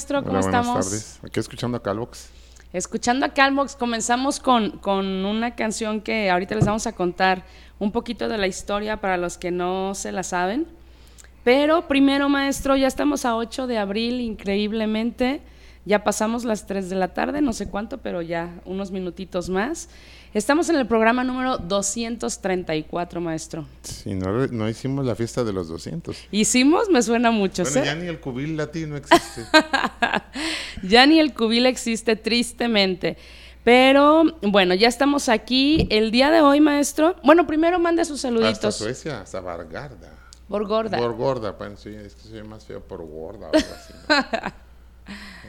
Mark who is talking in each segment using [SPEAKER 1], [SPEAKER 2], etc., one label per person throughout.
[SPEAKER 1] Maestro, ¿cómo estamos? Buenas tardes.
[SPEAKER 2] Aquí escuchando a Calvox.
[SPEAKER 1] Escuchando a Calvox, comenzamos con, con, una canción que ahorita les vamos a contar un poquito de la historia para los que no se la saben. Pero primero, maestro, ya estamos a 8 de abril, increíblemente.
[SPEAKER 3] Ya pasamos las 3 de la tarde, no sé cuánto, pero ya unos minutitos más. Estamos en el programa número 234, maestro.
[SPEAKER 2] Sí, no, no hicimos la fiesta de los 200.
[SPEAKER 3] ¿Hicimos? Me suena mucho.
[SPEAKER 2] Bueno, ya ni el cubil latino existe.
[SPEAKER 3] ya ni el cubil existe, tristemente. Pero bueno, ya estamos aquí. El día de hoy, maestro. Bueno, primero mande sus saluditos. Hasta
[SPEAKER 2] Suecia, hasta Vargarda.
[SPEAKER 3] Por gorda.
[SPEAKER 2] Por gorda, pues, sí, es que soy más feo por gorda o algo así.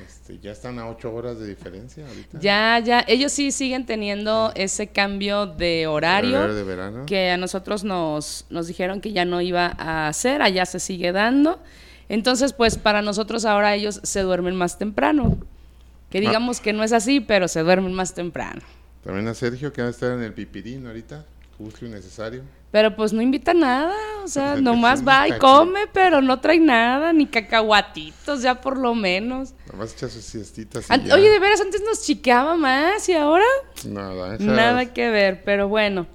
[SPEAKER 2] Este, ya están a ocho horas de diferencia ahorita.
[SPEAKER 3] Ya, ya, ellos sí siguen teniendo ese cambio de horario,
[SPEAKER 2] de verano.
[SPEAKER 3] que a nosotros nos, nos dijeron que ya no iba a hacer, allá se sigue dando. Entonces, pues para nosotros ahora ellos se duermen más temprano. Que ah. digamos que no es así, pero se duermen más temprano.
[SPEAKER 2] También a Sergio, que va a estar en el pipirín ahorita, justo y necesario.
[SPEAKER 3] Pero pues no invita nada, o sea, nomás va y come, pero no trae nada, ni cacahuatitos ya por lo menos.
[SPEAKER 2] Nomás echa sus siestitas.
[SPEAKER 3] Oye, de veras, antes nos chiqueaba más y ahora
[SPEAKER 2] nada,
[SPEAKER 3] nada que ver, pero bueno.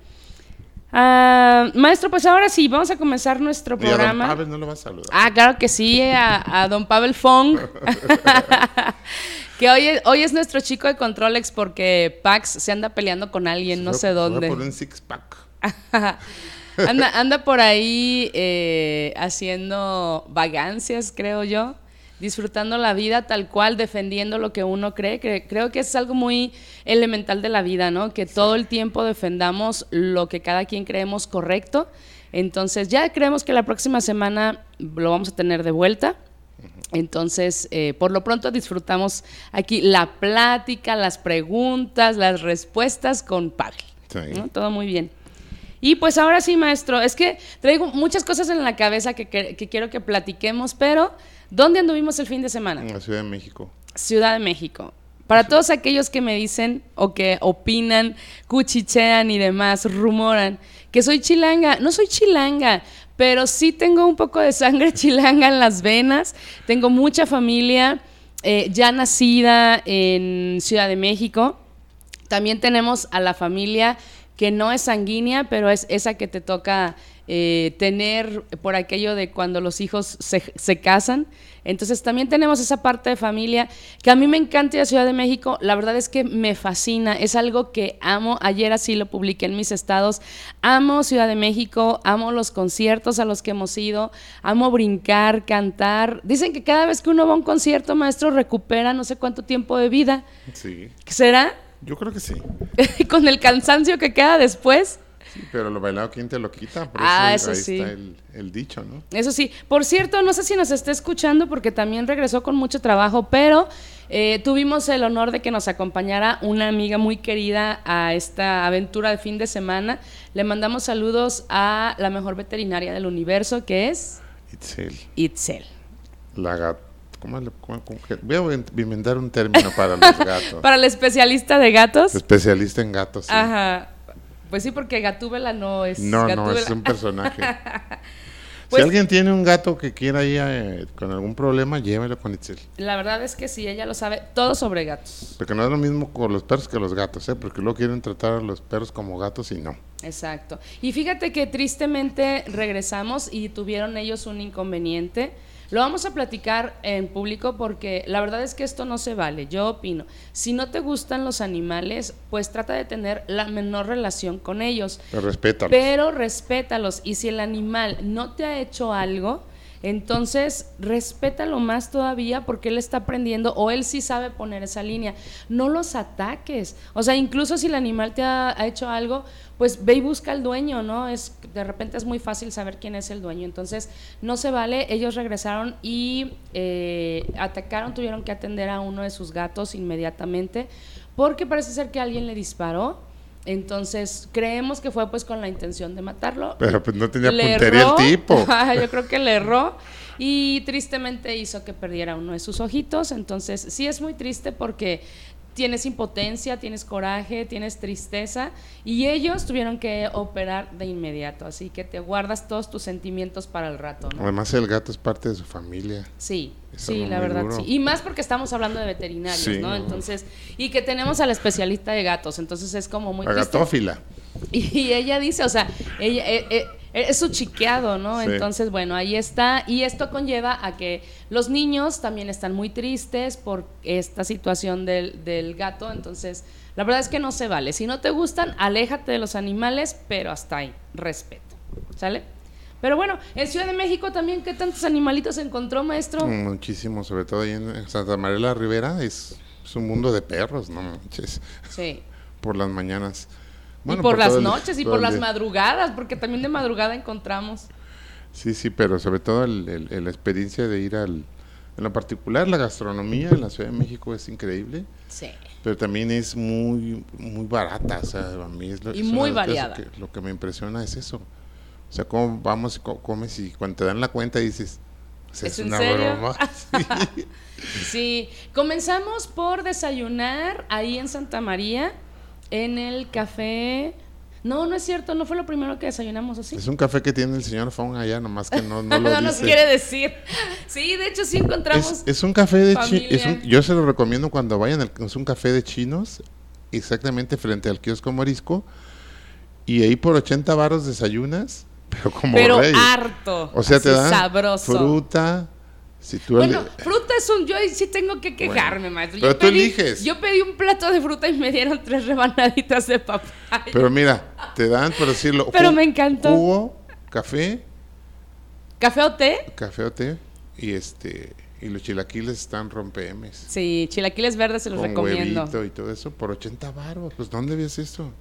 [SPEAKER 3] Ah, maestro, pues ahora sí, vamos a comenzar nuestro programa.
[SPEAKER 2] a don Pavel no lo vas a saludar.
[SPEAKER 3] Ah, claro que sí, a, don Pavel Fong. que hoy es, hoy es nuestro chico de Controlex porque Pax se anda peleando con alguien, no sé dónde.
[SPEAKER 2] Por un six pack.
[SPEAKER 3] anda, anda por ahí eh, haciendo vagancias, creo yo, disfrutando la vida tal cual, defendiendo lo que uno cree. creo que es algo muy elemental de la vida, ¿no? Que todo el tiempo defendamos lo que cada quien creemos correcto. Entonces ya creemos que la próxima semana lo vamos a tener de vuelta. Entonces, eh, por lo pronto disfrutamos aquí la plática, las preguntas, las respuestas con Pavel. Todo muy bien. Y pues ahora sí, maestro, es que traigo muchas cosas en la cabeza que, quiero que platiquemos, pero ¿dónde anduvimos el fin de semana?
[SPEAKER 2] En la Ciudad de México.
[SPEAKER 3] Ciudad de México. Para todos aquellos que me dicen o que opinan, cuchichean y demás, rumoran que soy chilanga, no soy chilanga, pero sí tengo un poco de sangre chilanga en las venas, tengo mucha familia eh, ya nacida en Ciudad de México, también tenemos a la familia que no es sanguínea, pero es esa que te toca eh, tener por aquello de cuando los hijos se, casan. Entonces también tenemos esa parte de familia que a mí me encanta de Ciudad de México, la verdad es que me fascina, es algo que amo, ayer así lo publiqué en mis estados, amo Ciudad de México, amo los conciertos a los que hemos ido, amo brincar, cantar. Dicen que cada vez que uno va a un concierto, maestro, recupera no sé cuánto tiempo de vida.
[SPEAKER 2] Sí.
[SPEAKER 3] ¿Será?
[SPEAKER 2] Yo creo que sí.
[SPEAKER 3] Con el cansancio que queda después.
[SPEAKER 2] Sí, pero lo bailado, ¿quién te lo quita?
[SPEAKER 3] Por ah, eso, sí.
[SPEAKER 2] está el, dicho, ¿no?
[SPEAKER 3] Eso sí. Por cierto, no sé si nos está escuchando porque también regresó con mucho trabajo, pero eh, tuvimos el honor de que nos acompañara una amiga muy querida a esta aventura de fin de semana. Le mandamos saludos a la mejor veterinaria del universo, que es...
[SPEAKER 2] Itzel.
[SPEAKER 3] Itzel.
[SPEAKER 2] La gata voy a inventar un término para los gatos.
[SPEAKER 3] para el especialista de gatos.
[SPEAKER 2] Especialista en gatos.
[SPEAKER 3] Ajá. Pues sí, porque Gatúbela no es.
[SPEAKER 2] No, no, es un personaje. si pues alguien tiene un gato que quiera ir eh, con algún problema, llévelo con Itzel.
[SPEAKER 3] La verdad es que sí, ella lo sabe todo sobre gatos.
[SPEAKER 2] Porque no es lo mismo con los perros que los gatos, ¿eh? Porque luego quieren tratar a los perros como gatos y no.
[SPEAKER 3] Exacto. Y fíjate que tristemente regresamos y tuvieron ellos un inconveniente lo vamos a platicar en público porque la verdad es que esto no se vale. Yo opino, si no te gustan los animales, pues trata de tener la menor relación con ellos.
[SPEAKER 2] Pero respétalos.
[SPEAKER 3] Pero respétalos. Y si el animal no te ha hecho algo, entonces, respétalo más todavía porque él está aprendiendo o él sí sabe poner esa línea. No los ataques. O sea, incluso si el animal te ha, hecho algo, pues ve y busca al dueño, ¿no? Es, de repente es muy fácil saber quién es el dueño. Entonces, no se vale. Ellos regresaron y eh, atacaron, tuvieron que atender a uno de sus gatos inmediatamente porque parece ser que alguien le disparó entonces, creemos que fue pues con la intención de matarlo.
[SPEAKER 2] Pero pues no tenía puntería el tipo.
[SPEAKER 3] Yo creo que le erró y tristemente hizo que perdiera uno de sus ojitos. Entonces, sí es muy triste porque tienes impotencia, tienes coraje, tienes tristeza y ellos tuvieron que operar de inmediato, así que te guardas todos tus sentimientos para el rato.
[SPEAKER 2] Además el gato es parte de su familia.
[SPEAKER 3] Sí, sí, la verdad sí. Y más porque estamos hablando de veterinarios, ¿no? Entonces, y que tenemos al especialista de gatos, entonces es como muy...
[SPEAKER 2] gatófila.
[SPEAKER 3] Y, ella dice, o sea, ella... Eh, eh, es su chiqueado, ¿no?
[SPEAKER 2] Sí.
[SPEAKER 3] Entonces, bueno, ahí está. Y esto conlleva a que los niños también están muy tristes por esta situación del, del gato. Entonces, la verdad es que no se vale. Si no te gustan, aléjate de los animales, pero hasta ahí, respeto. ¿Sale? Pero bueno, en Ciudad de México también, ¿qué tantos animalitos encontró, maestro?
[SPEAKER 2] Muchísimo, sobre todo ahí en Santa María la Ribera, es, es un mundo de perros, no manches,
[SPEAKER 3] Sí.
[SPEAKER 2] por las mañanas.
[SPEAKER 3] Y por, las
[SPEAKER 2] el-
[SPEAKER 3] noches y por las madrugadas, porque también de madrugada encontramos.
[SPEAKER 2] Sí, sí, pero sobre todo el- la experiencia de ir al... En lo particular, la gastronomía en la Ciudad de México es increíble,
[SPEAKER 3] Sí.
[SPEAKER 2] pero también es muy muy barata, o sea, a mí es lo,
[SPEAKER 3] Y
[SPEAKER 2] es
[SPEAKER 3] muy variada.
[SPEAKER 2] que- lo que me impresiona es eso. O sea, cómo vamos y co- comes y cuando te dan la cuenta dices, "Pues
[SPEAKER 3] ¿Es
[SPEAKER 2] una broma. Sí.
[SPEAKER 3] Sí, comenzamos por desayunar ahí en Santa María, en el café. No, no es cierto, no fue lo primero que desayunamos, ¿o sí?
[SPEAKER 2] Es un café que tiene el señor Fong allá, nomás que no, no
[SPEAKER 3] No,
[SPEAKER 2] lo
[SPEAKER 3] nos
[SPEAKER 2] dice.
[SPEAKER 3] quiere decir. Sí, de hecho sí encontramos.
[SPEAKER 2] Es, es un café de chinos. Yo se lo recomiendo cuando vayan. Es un café de chinos, exactamente frente al kiosco morisco. Y ahí por 80 varos desayunas, pero como
[SPEAKER 3] pero
[SPEAKER 2] rey.
[SPEAKER 3] harto.
[SPEAKER 2] O sea, te
[SPEAKER 3] así
[SPEAKER 2] dan
[SPEAKER 3] sabroso.
[SPEAKER 2] fruta. Si tú
[SPEAKER 3] Bueno, fruta es un. Yo sí tengo que quejarme, maestro.
[SPEAKER 2] pero
[SPEAKER 3] yo
[SPEAKER 2] tú
[SPEAKER 3] pedí,
[SPEAKER 2] eliges.
[SPEAKER 3] Yo pedí un plato de fruta y me dieron tres rebanaditas de papaya.
[SPEAKER 2] pero mira, te dan, por decirlo,
[SPEAKER 3] Pero me encantó.
[SPEAKER 2] Jugo, café,
[SPEAKER 3] ¿Café o té?
[SPEAKER 2] café o té. Y este y los chilaquiles están rompemes.
[SPEAKER 3] Sí, chilaquiles verdes se los
[SPEAKER 2] Con
[SPEAKER 3] recomiendo.
[SPEAKER 2] huevito y todo eso por 80 varos. Pues ¿dónde ves esto?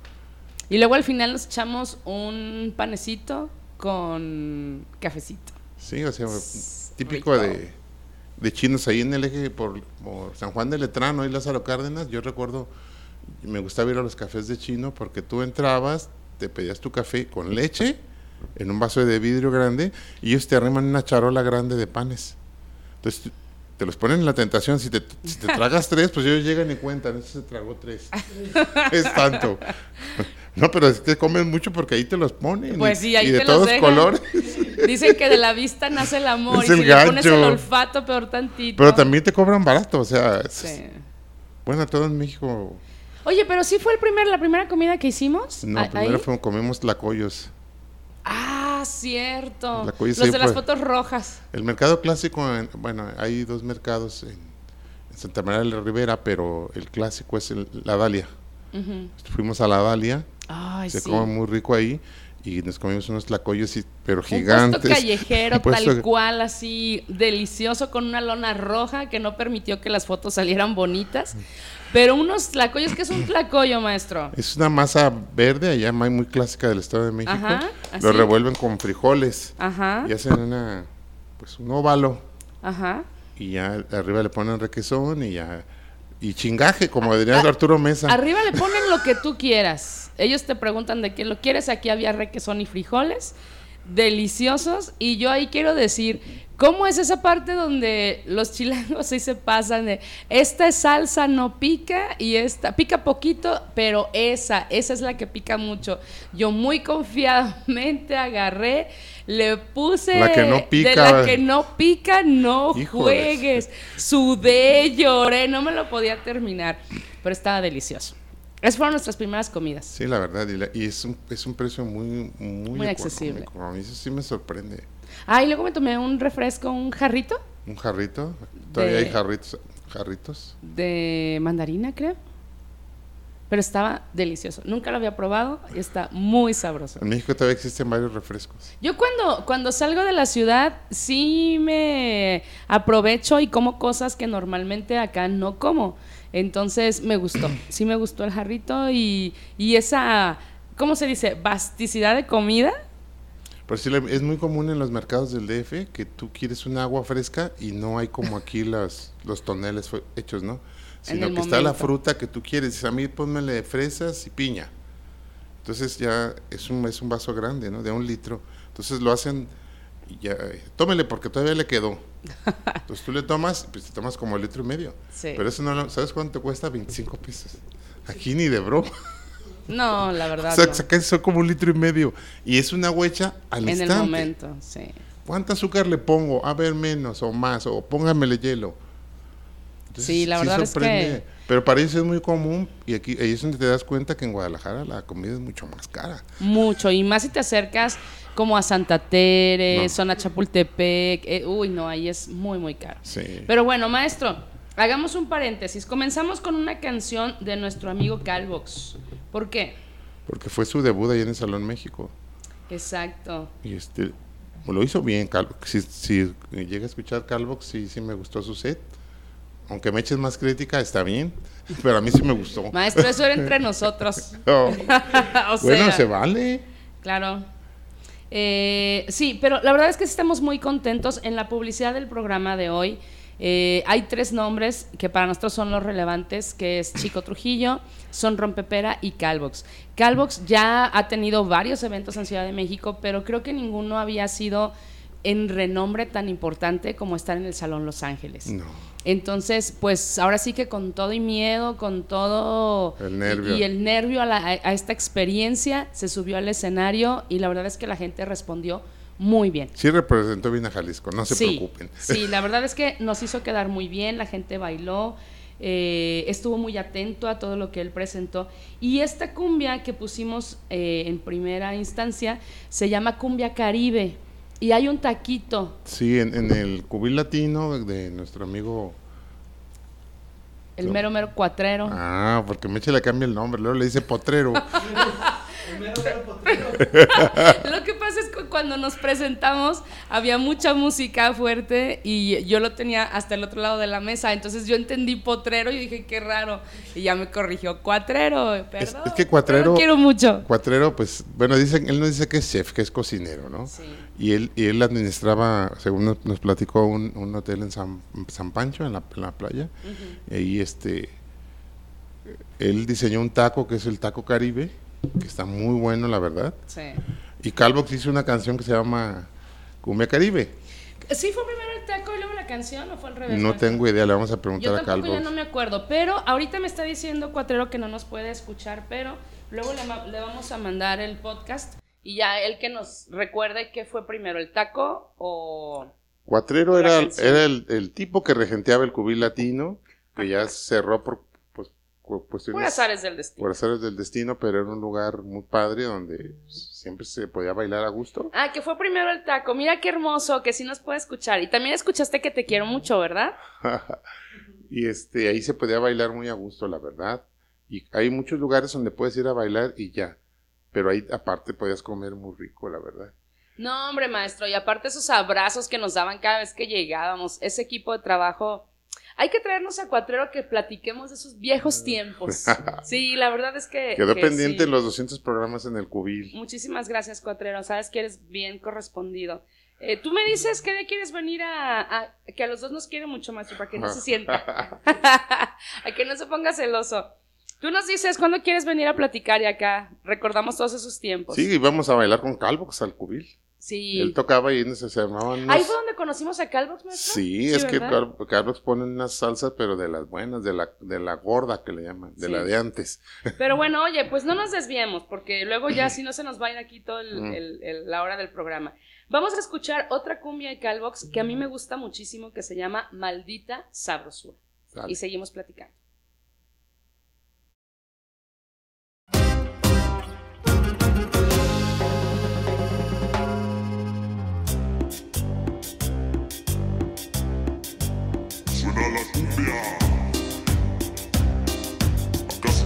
[SPEAKER 3] Y luego al final nos echamos un panecito con cafecito.
[SPEAKER 2] Sí, o sea, típico de, de chinos ahí en el eje por, por San Juan de Letrán, y Lázaro Cárdenas. Yo recuerdo, me gustaba ir a los cafés de chino porque tú entrabas, te pedías tu café con leche en un vaso de vidrio grande y ellos te arriman una charola grande de panes. Entonces te los ponen en la tentación. Si te, si te tragas tres, pues ellos llegan y cuentan. Este se tragó tres. es tanto. No, pero es que comen mucho porque ahí te los ponen.
[SPEAKER 3] Pues sí, ahí
[SPEAKER 2] y de
[SPEAKER 3] te los
[SPEAKER 2] todos
[SPEAKER 3] dejan.
[SPEAKER 2] colores.
[SPEAKER 3] Dicen que de la vista nace el amor.
[SPEAKER 2] Es
[SPEAKER 3] y
[SPEAKER 2] el
[SPEAKER 3] si le pones el
[SPEAKER 2] gancho.
[SPEAKER 3] olfato, peor tantito.
[SPEAKER 2] Pero también te cobran barato, o sea, es- bueno, todo en México.
[SPEAKER 3] Oye, pero sí fue el primer, la primera comida que hicimos.
[SPEAKER 2] No,
[SPEAKER 3] ¿A-
[SPEAKER 2] primero fue- comimos tlacoyos.
[SPEAKER 3] Ah, cierto.
[SPEAKER 2] La cuya
[SPEAKER 3] Los de las fotos rojas.
[SPEAKER 2] El mercado clásico, en- bueno, hay dos mercados en, en Santa María de la Ribera, pero el clásico es el- la Dalia. Fuimos a la Dalia,
[SPEAKER 3] Ay,
[SPEAKER 2] se
[SPEAKER 3] sí.
[SPEAKER 2] come muy rico ahí y nos comimos unos tlacoyos, y- pero
[SPEAKER 3] Un puesto
[SPEAKER 2] gigantes.
[SPEAKER 3] callejero
[SPEAKER 2] Un puesto
[SPEAKER 3] tal cual, así delicioso, con una lona roja que no permitió que las fotos salieran bonitas. Pero unos tlacoyos, que es un tlacoyo, maestro?
[SPEAKER 2] Es una masa verde, allá muy muy clásica del Estado de México.
[SPEAKER 3] Ajá,
[SPEAKER 2] Lo revuelven con frijoles
[SPEAKER 3] Ajá,
[SPEAKER 2] y hacen una, pues un óvalo.
[SPEAKER 3] ajá.
[SPEAKER 2] y ya arriba le ponen requesón y ya y chingaje como diría Arturo Mesa
[SPEAKER 3] Arriba le ponen lo que tú quieras. Ellos te preguntan de qué lo quieres. Aquí había requesón y frijoles deliciosos. Y yo ahí quiero decir, ¿cómo es esa parte donde los chilangos sí se pasan de esta salsa no pica y esta pica poquito, pero esa, esa es la que pica mucho? Yo muy confiadamente agarré, le puse
[SPEAKER 2] La que no
[SPEAKER 3] de
[SPEAKER 2] pica.
[SPEAKER 3] la que no pica, no
[SPEAKER 2] Híjoles.
[SPEAKER 3] juegues. Sudé, lloré, no me lo podía terminar, pero estaba delicioso. Esas fueron nuestras primeras comidas.
[SPEAKER 2] sí la verdad y, la- y es un es un precio muy muy,
[SPEAKER 3] Muy accesible.
[SPEAKER 2] a mí eso sí me sorprende
[SPEAKER 3] Ah, y luego me tomé un refresco, un jarrito
[SPEAKER 2] un jarrito todavía
[SPEAKER 3] De-
[SPEAKER 2] hay jarritos jarritos
[SPEAKER 3] de mandarina, creo. Pero estaba delicioso. Nunca lo había probado y está muy sabroso.
[SPEAKER 2] en México todavía existen varios refrescos
[SPEAKER 3] Yo cuando, cuando salgo de la ciudad sí me aprovecho y como cosas que normalmente acá no como. Entonces me gustó, sí me gustó el jarrito y, y esa, ¿cómo se dice? Basticidad de comida.
[SPEAKER 2] pero sí le- es muy común en los mercados del DF que tú quieres un agua fresca y no hay como aquí las los toneles hechos no sino que está la fruta que tú quieres Dices, a mí pónmele fresas y piña Entonces ya es un, es un vaso grande, ¿no? De un litro. Entonces lo hacen y ya, eh, tómele porque todavía le quedó. Entonces tú le tomas, pues te tomas como litro y medio.
[SPEAKER 3] Sí.
[SPEAKER 2] Pero eso no, lo- ¿sabes cuánto cuesta? 25 pesos. Aquí ni de broma.
[SPEAKER 3] No, la verdad.
[SPEAKER 2] O sea,
[SPEAKER 3] no.
[SPEAKER 2] saca eso como un litro y medio. Y es una huecha al
[SPEAKER 3] En el
[SPEAKER 2] instante.
[SPEAKER 3] momento, sí.
[SPEAKER 2] ¿Cuánto azúcar le pongo? A ver, menos o más, o póngamele hielo.
[SPEAKER 3] Sí, la verdad es que...
[SPEAKER 2] Pero para ellos es muy común y aquí ahí es donde te das cuenta que en Guadalajara la comida es mucho más cara.
[SPEAKER 3] Mucho, y más si te acercas como a Santa Tere, zona Chapultepec, eh, uy, no, ahí es muy, muy caro.
[SPEAKER 2] Sí.
[SPEAKER 3] Pero bueno, maestro, hagamos un paréntesis. Comenzamos con una canción de nuestro amigo Calvox. ¿Por qué?
[SPEAKER 2] Porque fue su debut ahí en el Salón México.
[SPEAKER 3] Exacto.
[SPEAKER 2] Y este, lo hizo bien, Calvox. Si, si llega a escuchar Calvox, sí, sí me gustó su set aunque me eches más crítica, está bien, pero a mí sí me gustó.
[SPEAKER 3] Maestro, eso era entre nosotros.
[SPEAKER 2] bueno, se vale.
[SPEAKER 3] Claro. Eh, sí, pero la verdad es que estamos muy contentos en la publicidad del programa de hoy. Eh, hay tres nombres que para nosotros son los relevantes, que es Chico Trujillo, Son Rompepera y Calvox. Calvox ya ha tenido varios eventos en Ciudad de México, pero creo que ninguno había sido en renombre tan importante como estar en el Salón Los Ángeles.
[SPEAKER 2] No.
[SPEAKER 3] Entonces, pues ahora sí que con todo y miedo, con todo
[SPEAKER 2] el nervio.
[SPEAKER 3] Y, el nervio a, esta experiencia, se subió al escenario y la verdad es que la gente respondió muy bien.
[SPEAKER 2] Sí representó bien a Jalisco, no se preocupen.
[SPEAKER 3] Sí, la verdad es que nos hizo quedar muy bien, la gente bailó, eh, estuvo muy atento a todo lo que él presentó. Y esta cumbia que pusimos eh, en primera instancia se llama Cumbia Caribe. Y hay un taquito.
[SPEAKER 2] Sí, en, el cubil latino de nuestro amigo.
[SPEAKER 3] El mero mero cuatrero.
[SPEAKER 2] Ah, porque Meche le cambia el nombre, luego le dice potrero.
[SPEAKER 3] Lo que pasa es que cuando nos presentamos había mucha música fuerte y yo lo tenía hasta el otro lado de la mesa, entonces yo entendí potrero y dije qué raro y ya me corrigió cuatrero, perdón.
[SPEAKER 2] Es, que cuatrero
[SPEAKER 3] quiero mucho.
[SPEAKER 2] Cuatrero pues bueno, dicen él no dice que es chef, que es cocinero, ¿no?
[SPEAKER 3] Sí.
[SPEAKER 2] Y él y él administraba, según nos, platicó un, hotel en San, Pancho en la, playa. Y ahí este él diseñó un taco que es el taco Caribe que está muy bueno, la verdad.
[SPEAKER 3] Sí.
[SPEAKER 2] Y Calvox hizo una canción que se llama Cumbia Caribe.
[SPEAKER 3] ¿Sí fue primero el taco y luego la canción o fue al revés?
[SPEAKER 2] No tengo idea, le vamos a preguntar
[SPEAKER 3] Yo
[SPEAKER 2] a Calvox.
[SPEAKER 3] Yo no me acuerdo, pero ahorita me está diciendo Cuatrero que no nos puede escuchar, pero luego le, vamos a mandar el podcast y ya él que nos recuerde qué fue primero, el taco o...
[SPEAKER 2] Cuatrero era, era el, el, tipo que regenteaba el cubil latino, que ya cerró por
[SPEAKER 3] por azares del destino.
[SPEAKER 2] Por azares del destino, pero era un lugar muy padre donde siempre se podía bailar a gusto.
[SPEAKER 3] Ah, que fue primero el taco. Mira qué hermoso, que sí nos puede escuchar. Y también escuchaste que te quiero mucho, ¿verdad?
[SPEAKER 2] y este, ahí se podía bailar muy a gusto, la verdad. Y hay muchos lugares donde puedes ir a bailar y ya. Pero ahí aparte podías comer muy rico, la verdad.
[SPEAKER 3] No, hombre, maestro. Y aparte esos abrazos que nos daban cada vez que llegábamos. Ese equipo de trabajo hay que traernos a Cuatrero que platiquemos de esos viejos tiempos. Sí, la verdad es que...
[SPEAKER 2] Quedó pendiente los 200 programas en el cubil.
[SPEAKER 3] Muchísimas gracias, Cuatrero. Sabes que eres bien correspondido. Eh, tú me dices que de quieres venir a, que a los dos nos quiere mucho más para que no se sienta, a que no se ponga celoso. Tú nos dices cuándo quieres venir a platicar y acá recordamos todos esos tiempos.
[SPEAKER 2] Sí, vamos a bailar con Calvox al cubil.
[SPEAKER 3] Sí.
[SPEAKER 2] Él tocaba y se, se llamaban.
[SPEAKER 3] Ahí fue donde conocimos a Calvox, maestro.
[SPEAKER 2] Sí, es que Calvox pone unas salsas, pero de las buenas, de la, de la gorda que le llaman, de la de antes.
[SPEAKER 3] Pero bueno, oye, pues no nos desviemos, porque luego ya si no se nos va a ir aquí toda
[SPEAKER 2] Mm.
[SPEAKER 3] la hora del programa. Vamos a escuchar otra cumbia de Calvox que a mí me gusta muchísimo, que se llama Maldita Sabrosura. Y seguimos platicando.
[SPEAKER 1] Cumbia. Acá se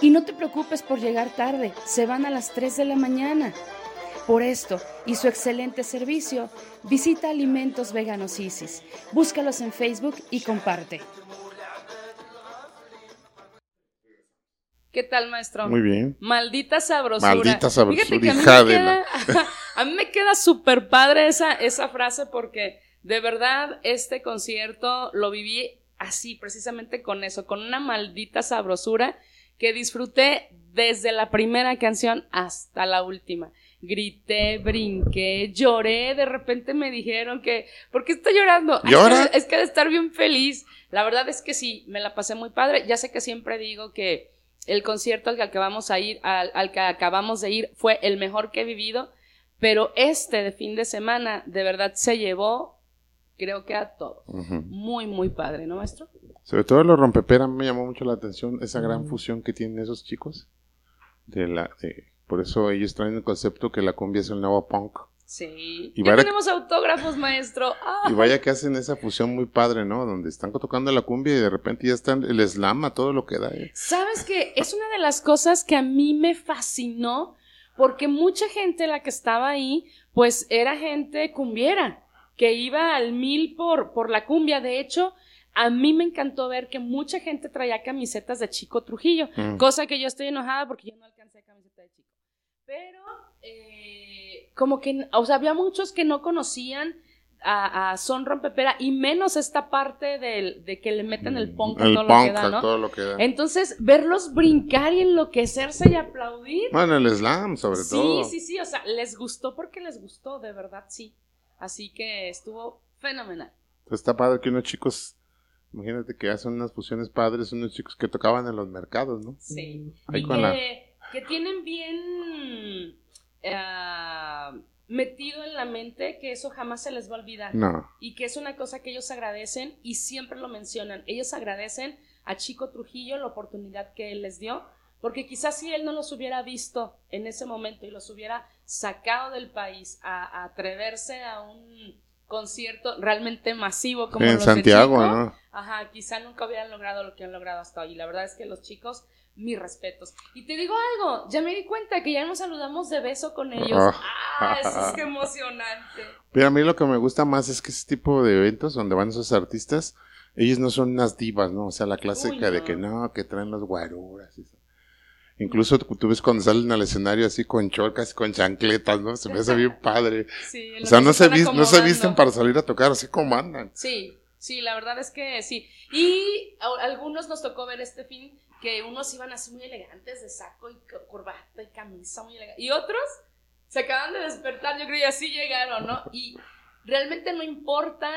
[SPEAKER 3] Y no te preocupes por llegar tarde, se van a las 3 de la mañana. Por esto y su excelente servicio, visita Alimentos Veganos Isis. Búscalos en Facebook y comparte. ¿Qué tal, maestro?
[SPEAKER 2] Muy bien.
[SPEAKER 3] Maldita sabrosura.
[SPEAKER 2] Maldita sabrosura,
[SPEAKER 3] Fíjate que a mí
[SPEAKER 2] hija
[SPEAKER 3] me
[SPEAKER 2] de
[SPEAKER 3] queda, a mí me queda súper padre esa, esa frase porque de verdad este concierto lo viví así, precisamente con eso, con una maldita sabrosura que disfruté desde la primera canción hasta la última. Grité, brinqué, lloré, de repente me dijeron que, ¿por qué estoy llorando? Es que, es que de estar bien feliz. La verdad es que sí, me la pasé muy padre. Ya sé que siempre digo que el concierto al que acabamos a ir, al, al que acabamos de ir fue el mejor que he vivido, pero este de fin de semana de verdad se llevó, creo que a todos. Muy, muy padre, ¿no, maestro?
[SPEAKER 2] Sobre todo los rompepera me llamó mucho la atención esa gran fusión que tienen esos chicos. De la, de- por eso ellos traen el concepto que la cumbia es el nuevo punk.
[SPEAKER 3] Sí.
[SPEAKER 2] Y
[SPEAKER 3] ya
[SPEAKER 2] vaya-
[SPEAKER 3] tenemos autógrafos, maestro. Ah.
[SPEAKER 2] Y vaya que hacen esa fusión muy padre, ¿no? Donde están tocando la cumbia y de repente ya están el slam a todo lo que da. ¿eh?
[SPEAKER 3] ¿Sabes qué? Es una de las cosas que a mí me fascinó porque mucha gente la que estaba ahí, pues era gente cumbiera, que iba al mil por, por la cumbia. De hecho, a mí me encantó ver que mucha gente traía camisetas de Chico Trujillo,
[SPEAKER 2] Mm.
[SPEAKER 3] cosa que yo estoy enojada porque yo no alcancé camiseta de Chico. Pero, eh, como que, o sea, había muchos que no conocían a, a Son Rompepera y menos esta parte del, de que le meten el punk a
[SPEAKER 2] Mm. El
[SPEAKER 3] todo lo que da,
[SPEAKER 2] todo lo que da.
[SPEAKER 3] Entonces, verlos brincar y enloquecerse y aplaudir.
[SPEAKER 2] Bueno, el slam sobre
[SPEAKER 3] sí,
[SPEAKER 2] todo.
[SPEAKER 3] sí, sí, o sea, les gustó porque les gustó, de verdad, sí. Así que estuvo fenomenal.
[SPEAKER 2] Está padre que unos chicos, imagínate que hacen unas fusiones padres, unos chicos que tocaban en los mercados, ¿no?
[SPEAKER 3] Sí.
[SPEAKER 2] Ahí
[SPEAKER 3] y
[SPEAKER 2] con la-
[SPEAKER 3] que, que tienen bien ah, metido en la mente que eso jamás se les va a olvidar.
[SPEAKER 2] No.
[SPEAKER 3] y que es una cosa que ellos agradecen y siempre lo mencionan. Ellos agradecen a Chico Trujillo la oportunidad que él les dio, porque quizás si él no los hubiera visto en ese momento y los hubiera sacado del país a, a atreverse a un concierto realmente masivo como
[SPEAKER 2] en
[SPEAKER 3] los de
[SPEAKER 2] Santiago,
[SPEAKER 3] Chico,
[SPEAKER 2] ¿no?
[SPEAKER 3] Ajá, quizá nunca hubieran logrado lo que han logrado hasta hoy. La verdad es que los chicos, mis respetos. Y te digo algo, ya me di cuenta que ya nos saludamos de beso con ellos. Ah, eso es emocionante.
[SPEAKER 2] Pero a mí lo que me gusta más es que ese tipo de eventos donde van esos artistas, ellos no son unas divas, ¿no? O sea, la clásica
[SPEAKER 3] Uy,
[SPEAKER 2] de que no, que traen los guaruras. y eso. Incluso tú ves cuando salen al escenario así con chorcas, con chancletas, ¿no? Se me hace bien padre.
[SPEAKER 3] Sí,
[SPEAKER 2] O sea, no se, no se visten para salir a tocar, así como andan.
[SPEAKER 3] Sí, sí, la verdad es que sí. Y a algunos nos tocó ver este fin que unos iban así muy elegantes de saco y co- corbata y camisa muy elegante. Y otros se acaban de despertar, yo creo, y así llegaron, ¿no? Y realmente no importa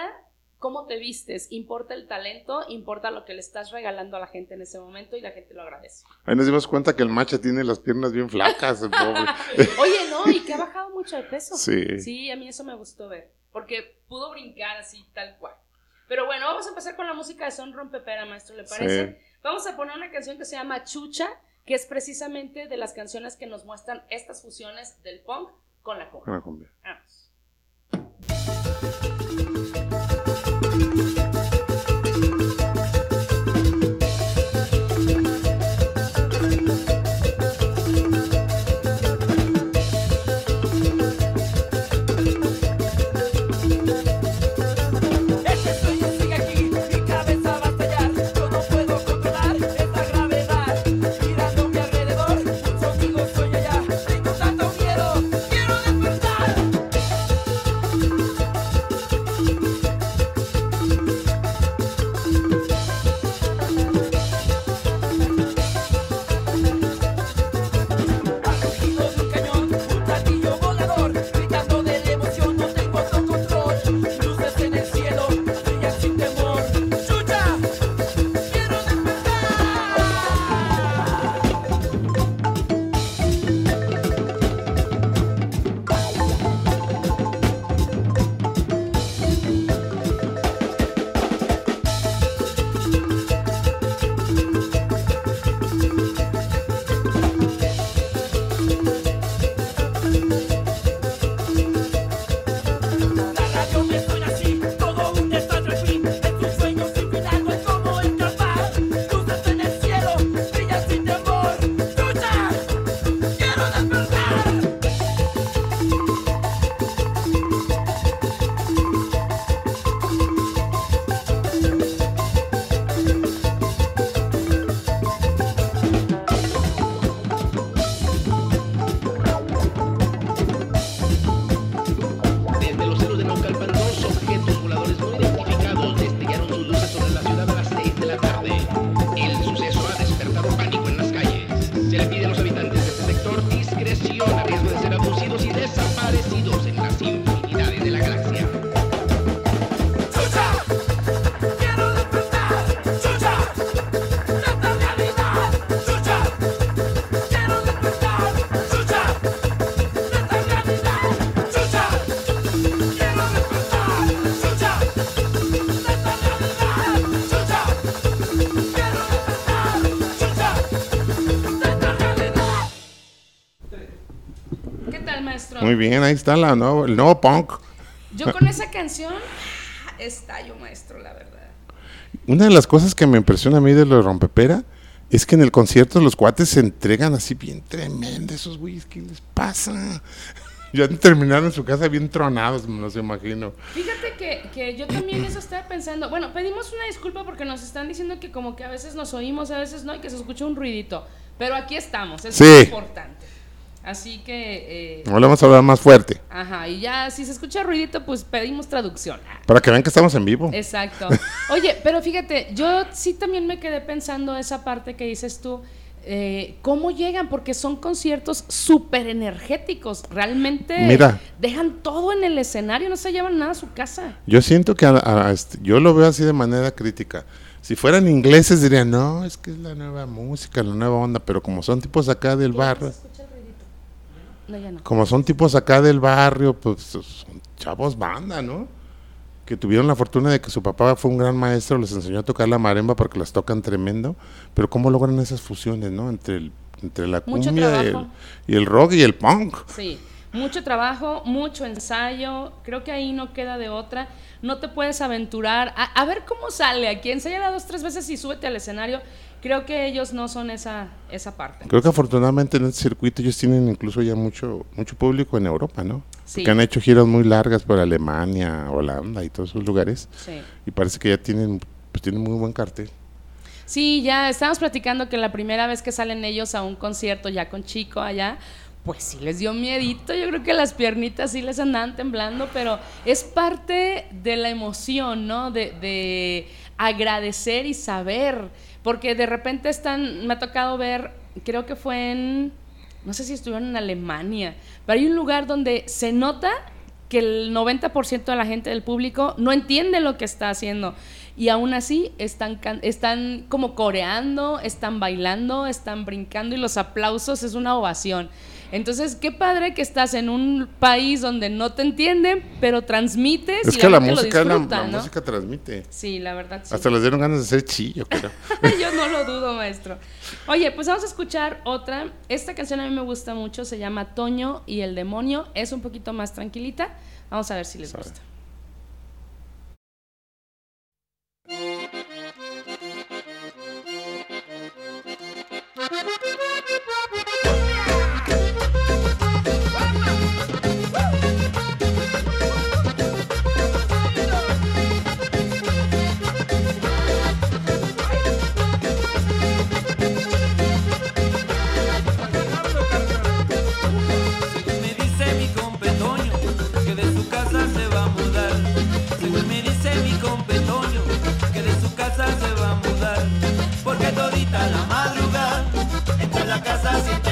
[SPEAKER 3] cómo te vistes, importa el talento, importa lo que le estás regalando a la gente en ese momento y la gente lo agradece.
[SPEAKER 2] Ahí nos dimos cuenta que el macho tiene las piernas bien flacas, el pobre.
[SPEAKER 3] Oye, no, y que ha bajado mucho de peso.
[SPEAKER 2] Sí.
[SPEAKER 3] Sí, a mí eso me gustó ver, porque pudo brincar así tal cual. Pero bueno, vamos a empezar con la música de Son Rompepera, maestro, ¿le parece?
[SPEAKER 2] Sí.
[SPEAKER 3] Vamos a poner una canción que se llama Chucha, que es precisamente de las canciones que nos muestran estas fusiones del punk con la cumbia.
[SPEAKER 2] Con la cumbia.
[SPEAKER 3] Vamos.
[SPEAKER 2] Muy bien, ahí está la nuevo, el nuevo punk.
[SPEAKER 3] Yo con esa canción ah, estallo, maestro, la verdad.
[SPEAKER 2] Una de las cosas que me impresiona a mí de los rompepera es que en el concierto los cuates se entregan así bien tremendo. Esos güeyes, ¿qué les pasa? Ya terminaron en su casa bien tronados, me los imagino.
[SPEAKER 3] Fíjate que, que yo también eso estaba pensando. Bueno, pedimos una disculpa porque nos están diciendo que como que a veces nos oímos, a veces no, y que se escucha un ruidito. Pero aquí estamos, eso
[SPEAKER 2] Sí.
[SPEAKER 3] es importante. Así que, eh,
[SPEAKER 2] No le vamos a hablar más fuerte,
[SPEAKER 3] ajá, y ya si se escucha ruidito, pues pedimos traducción.
[SPEAKER 2] para que vean que estamos en vivo.
[SPEAKER 3] Exacto. Oye, pero fíjate, yo sí también me quedé pensando esa parte que dices tú. eh, ¿Cómo llegan? Porque son conciertos súper energéticos. Realmente
[SPEAKER 2] Mira.
[SPEAKER 3] dejan todo en el escenario, no se llevan nada a su casa.
[SPEAKER 2] Yo siento que a- a- este, yo lo veo así de manera crítica. Si fueran ingleses dirían, no, es que es la nueva música, la nueva onda, pero como son tipos acá del barrio,
[SPEAKER 3] No, ya no.
[SPEAKER 2] como son tipos acá del barrio, pues son chavos banda, ¿no? Que tuvieron la fortuna de que su papá fue un gran maestro, les enseñó a tocar la marimba porque las tocan tremendo, pero cómo logran esas fusiones, ¿no? Entre el, entre la
[SPEAKER 3] Mucho
[SPEAKER 2] cumbia y el, y el rock y el punk.
[SPEAKER 3] Sí, mucho trabajo, mucho ensayo. Creo que ahí no queda de otra. No te puedes aventurar. A, a ver cómo sale. Aquí ensayala dos, tres veces y súbete al escenario. Creo que ellos no son esa, esa parte.
[SPEAKER 2] Creo que afortunadamente en este circuito ellos tienen incluso ya mucho mucho público en Europa, ¿no?
[SPEAKER 3] Sí.
[SPEAKER 2] Que han hecho giras muy largas por Alemania, Holanda y todos esos lugares.
[SPEAKER 3] Sí.
[SPEAKER 2] Y parece que ya tienen, pues tienen muy buen cartel.
[SPEAKER 3] Sí, ya estábamos platicando que la primera vez que salen ellos a un concierto ya con Chico allá, pues sí les dio miedito. Yo creo que las piernitas sí les andaban temblando, pero es parte de la emoción, ¿no? De, de agradecer y saber. Porque de repente están, me ha tocado ver, creo que fue en, no sé si estuvieron en Alemania, pero hay un lugar donde se nota que el 90% de la gente del público no entiende lo que está haciendo. Y aún así están, están como coreando, están bailando, están brincando y los aplausos es una ovación. Entonces, qué padre que estás en un país donde no te entienden, pero transmites
[SPEAKER 2] Es
[SPEAKER 3] y
[SPEAKER 2] que la
[SPEAKER 3] lo
[SPEAKER 2] música, la,
[SPEAKER 3] disfruta,
[SPEAKER 2] la
[SPEAKER 3] ¿no?
[SPEAKER 2] música transmite.
[SPEAKER 3] Sí, la verdad sí.
[SPEAKER 2] Hasta les dieron ganas de hacer chillo, creo.
[SPEAKER 3] Yo no lo dudo, maestro. Oye, pues vamos a escuchar otra. Esta canción a mí me gusta mucho, se llama Toño y el demonio. Es un poquito más tranquilita. Vamos a ver si les
[SPEAKER 2] Sabe.
[SPEAKER 3] gusta.
[SPEAKER 4] Casa siente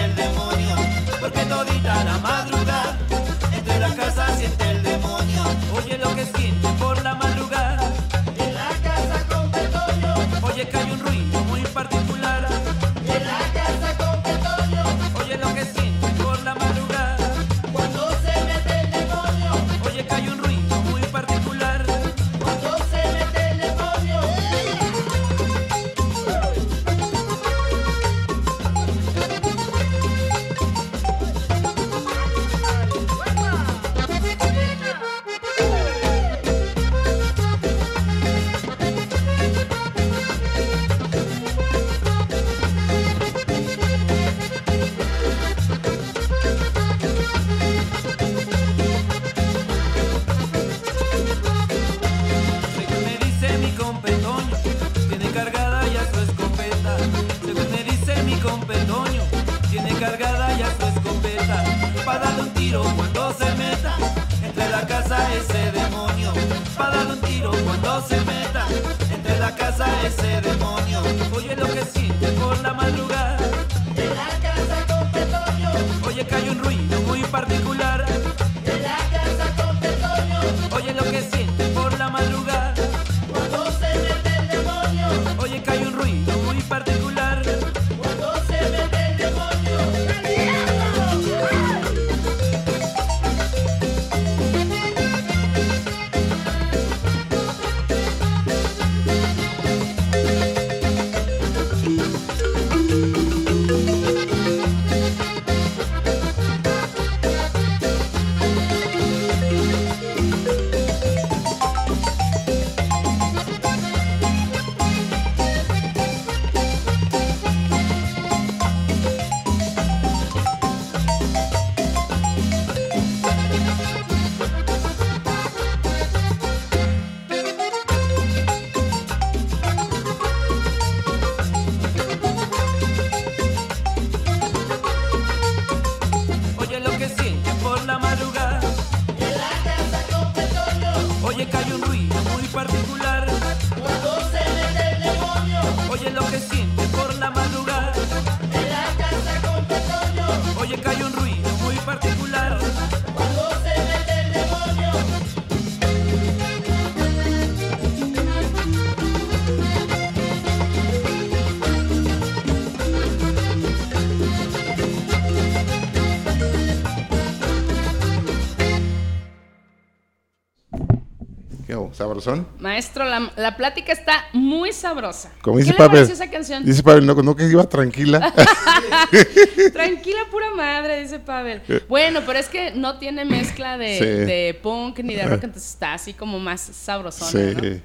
[SPEAKER 2] ¿Sabrosón?
[SPEAKER 3] Maestro, la, la plática está muy sabrosa.
[SPEAKER 2] Como
[SPEAKER 3] ¿Qué
[SPEAKER 2] dice
[SPEAKER 3] le
[SPEAKER 2] Pavel.
[SPEAKER 3] esa canción?
[SPEAKER 2] Dice Pavel, no, no que iba tranquila.
[SPEAKER 3] Tranquila, pura madre, dice Pavel. Bueno, pero es que no tiene mezcla de,
[SPEAKER 2] Sí.
[SPEAKER 3] de punk ni de rock, entonces está así como más sabrosona,
[SPEAKER 2] sí.
[SPEAKER 3] ¿no?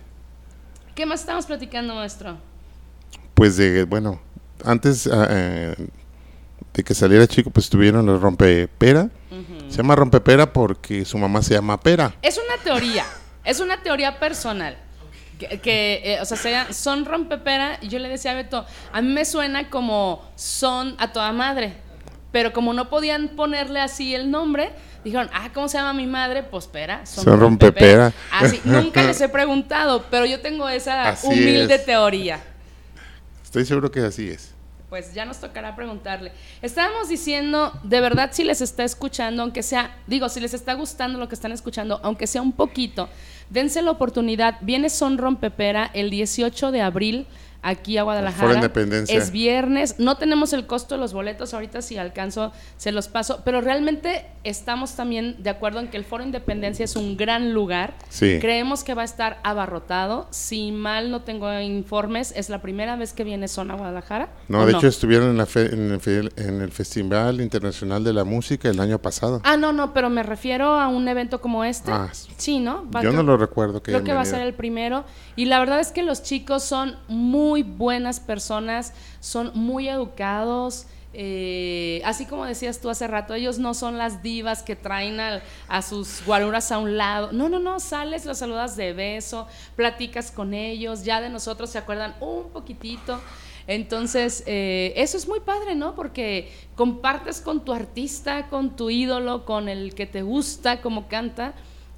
[SPEAKER 3] ¿Qué más estamos platicando, maestro?
[SPEAKER 2] Pues de, bueno, antes ah, eh, de que saliera chico, pues tuvieron los rompepera. Se llama rompepera porque su mamá se llama pera.
[SPEAKER 3] Es una teoría, es una teoría personal. Que, que, eh, o sea, sea- son rompepera, y yo le decía a Beto, a mí me suena como son a toda madre. Pero como no podían ponerle así el nombre, dijeron, ah, ¿cómo se llama mi madre? Pues pera, son,
[SPEAKER 2] Son
[SPEAKER 3] rompepera. Así, nunca les he preguntado, pero yo tengo esa
[SPEAKER 2] Así
[SPEAKER 3] humilde
[SPEAKER 2] es.
[SPEAKER 3] teoría.
[SPEAKER 2] Estoy seguro que así es.
[SPEAKER 3] Pues ya nos tocará preguntarle. Estábamos diciendo, de verdad, si les está escuchando, aunque sea, digo, si les está gustando lo que están escuchando, aunque sea un poquito, dense la oportunidad. Viene Son Rompepera el 18 de abril aquí a Guadalajara. Es viernes. No tenemos el costo de los boletos. Ahorita si alcanzo se los paso. Pero realmente estamos también de acuerdo en que el Foro Independencia es un gran lugar.
[SPEAKER 2] Sí.
[SPEAKER 3] Creemos que va a estar abarrotado. Si mal no tengo informes, es la primera vez que viene Son a Guadalajara.
[SPEAKER 2] No,
[SPEAKER 3] ¿o
[SPEAKER 2] de hecho estuvieron en, la fe- en, el, fe- en el Festival Internacional de la Música el año pasado.
[SPEAKER 3] Ah, no, no, pero me refiero a un evento como este.
[SPEAKER 2] Ah,
[SPEAKER 3] sí, ¿no? Va-
[SPEAKER 2] Yo no lo recuerdo que
[SPEAKER 3] Creo que va a ser el primero. Y la verdad es que los chicos son muy buenas personas, son muy educados. eh, así como decías tú hace rato, ellos no son las divas que traen al- a sus guaruras a un lado. No, no, no, sales, los saludas de beso, platicas con ellos, ya de nosotros se acuerdan un poquitito. Entonces, eh, eso es muy padre, ¿no? Porque compartes con tu artista, con tu ídolo, con el que te gusta, cómo canta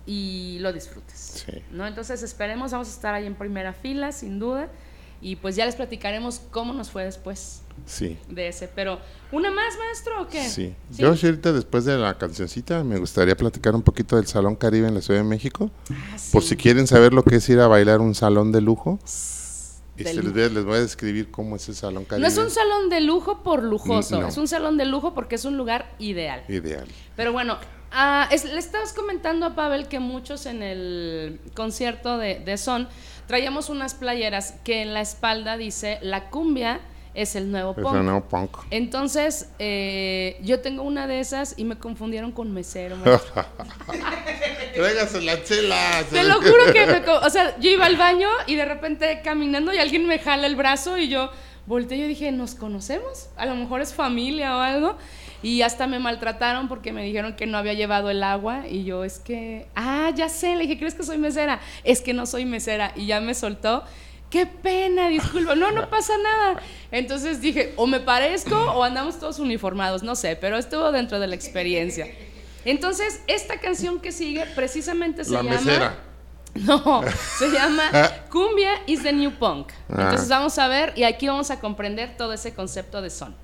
[SPEAKER 3] y lo disfrutes.
[SPEAKER 2] Sí.
[SPEAKER 3] ¿no? Entonces esperemos, vamos a estar ahí en primera fila, sin duda, y pues ya les platicaremos cómo nos fue después
[SPEAKER 2] Sí,
[SPEAKER 3] de ese. Pero, ¿una más, maestro, o qué?
[SPEAKER 2] sí. Yo sí, ahorita después de la cancioncita me gustaría platicar un poquito del Salón Caribe en la Ciudad de México.
[SPEAKER 3] Ah, sí.
[SPEAKER 2] Por si quieren saber lo que es ir a bailar un salón de lujo.
[SPEAKER 3] De
[SPEAKER 2] Este, les,
[SPEAKER 3] lujo.
[SPEAKER 2] voy a, les voy a describir cómo es el Salón Caribe.
[SPEAKER 3] No es un salón de lujo por lujoso,
[SPEAKER 2] No.
[SPEAKER 3] es un salón de lujo porque es un lugar ideal.
[SPEAKER 2] Ideal.
[SPEAKER 3] Pero bueno, ah, es- le estabas comentando a Pavel que muchos en el concierto de, de Son traíamos unas playeras que en la espalda dice la cumbia es el nuevo
[SPEAKER 2] Es
[SPEAKER 3] punk.
[SPEAKER 2] un nuevo punk.
[SPEAKER 3] Entonces, eh, yo tengo una de esas y me confundieron con mesero.
[SPEAKER 2] Tráigase la chela.
[SPEAKER 3] Te lo juro que me... O sea, yo iba al baño y de repente caminando y alguien me jala el brazo y yo volteé y dije, ¿nos conocemos? A lo mejor es familia o algo. Y hasta me maltrataron porque me dijeron que no había llevado el agua y yo es que, ah, ya sé, le dije, ¿crees que soy mesera? Es que no soy mesera y ya me soltó. Qué pena, disculpa. No, no pasa nada. Entonces dije, o me parezco o andamos todos uniformados, no sé, pero estuvo dentro de la experiencia. Entonces, esta canción que sigue precisamente se
[SPEAKER 2] La
[SPEAKER 3] llama...
[SPEAKER 2] mesera.
[SPEAKER 3] No, se llama Cumbia is the New Punk.
[SPEAKER 2] Ah.
[SPEAKER 3] Entonces vamos a ver y aquí vamos a comprender todo ese concepto de son.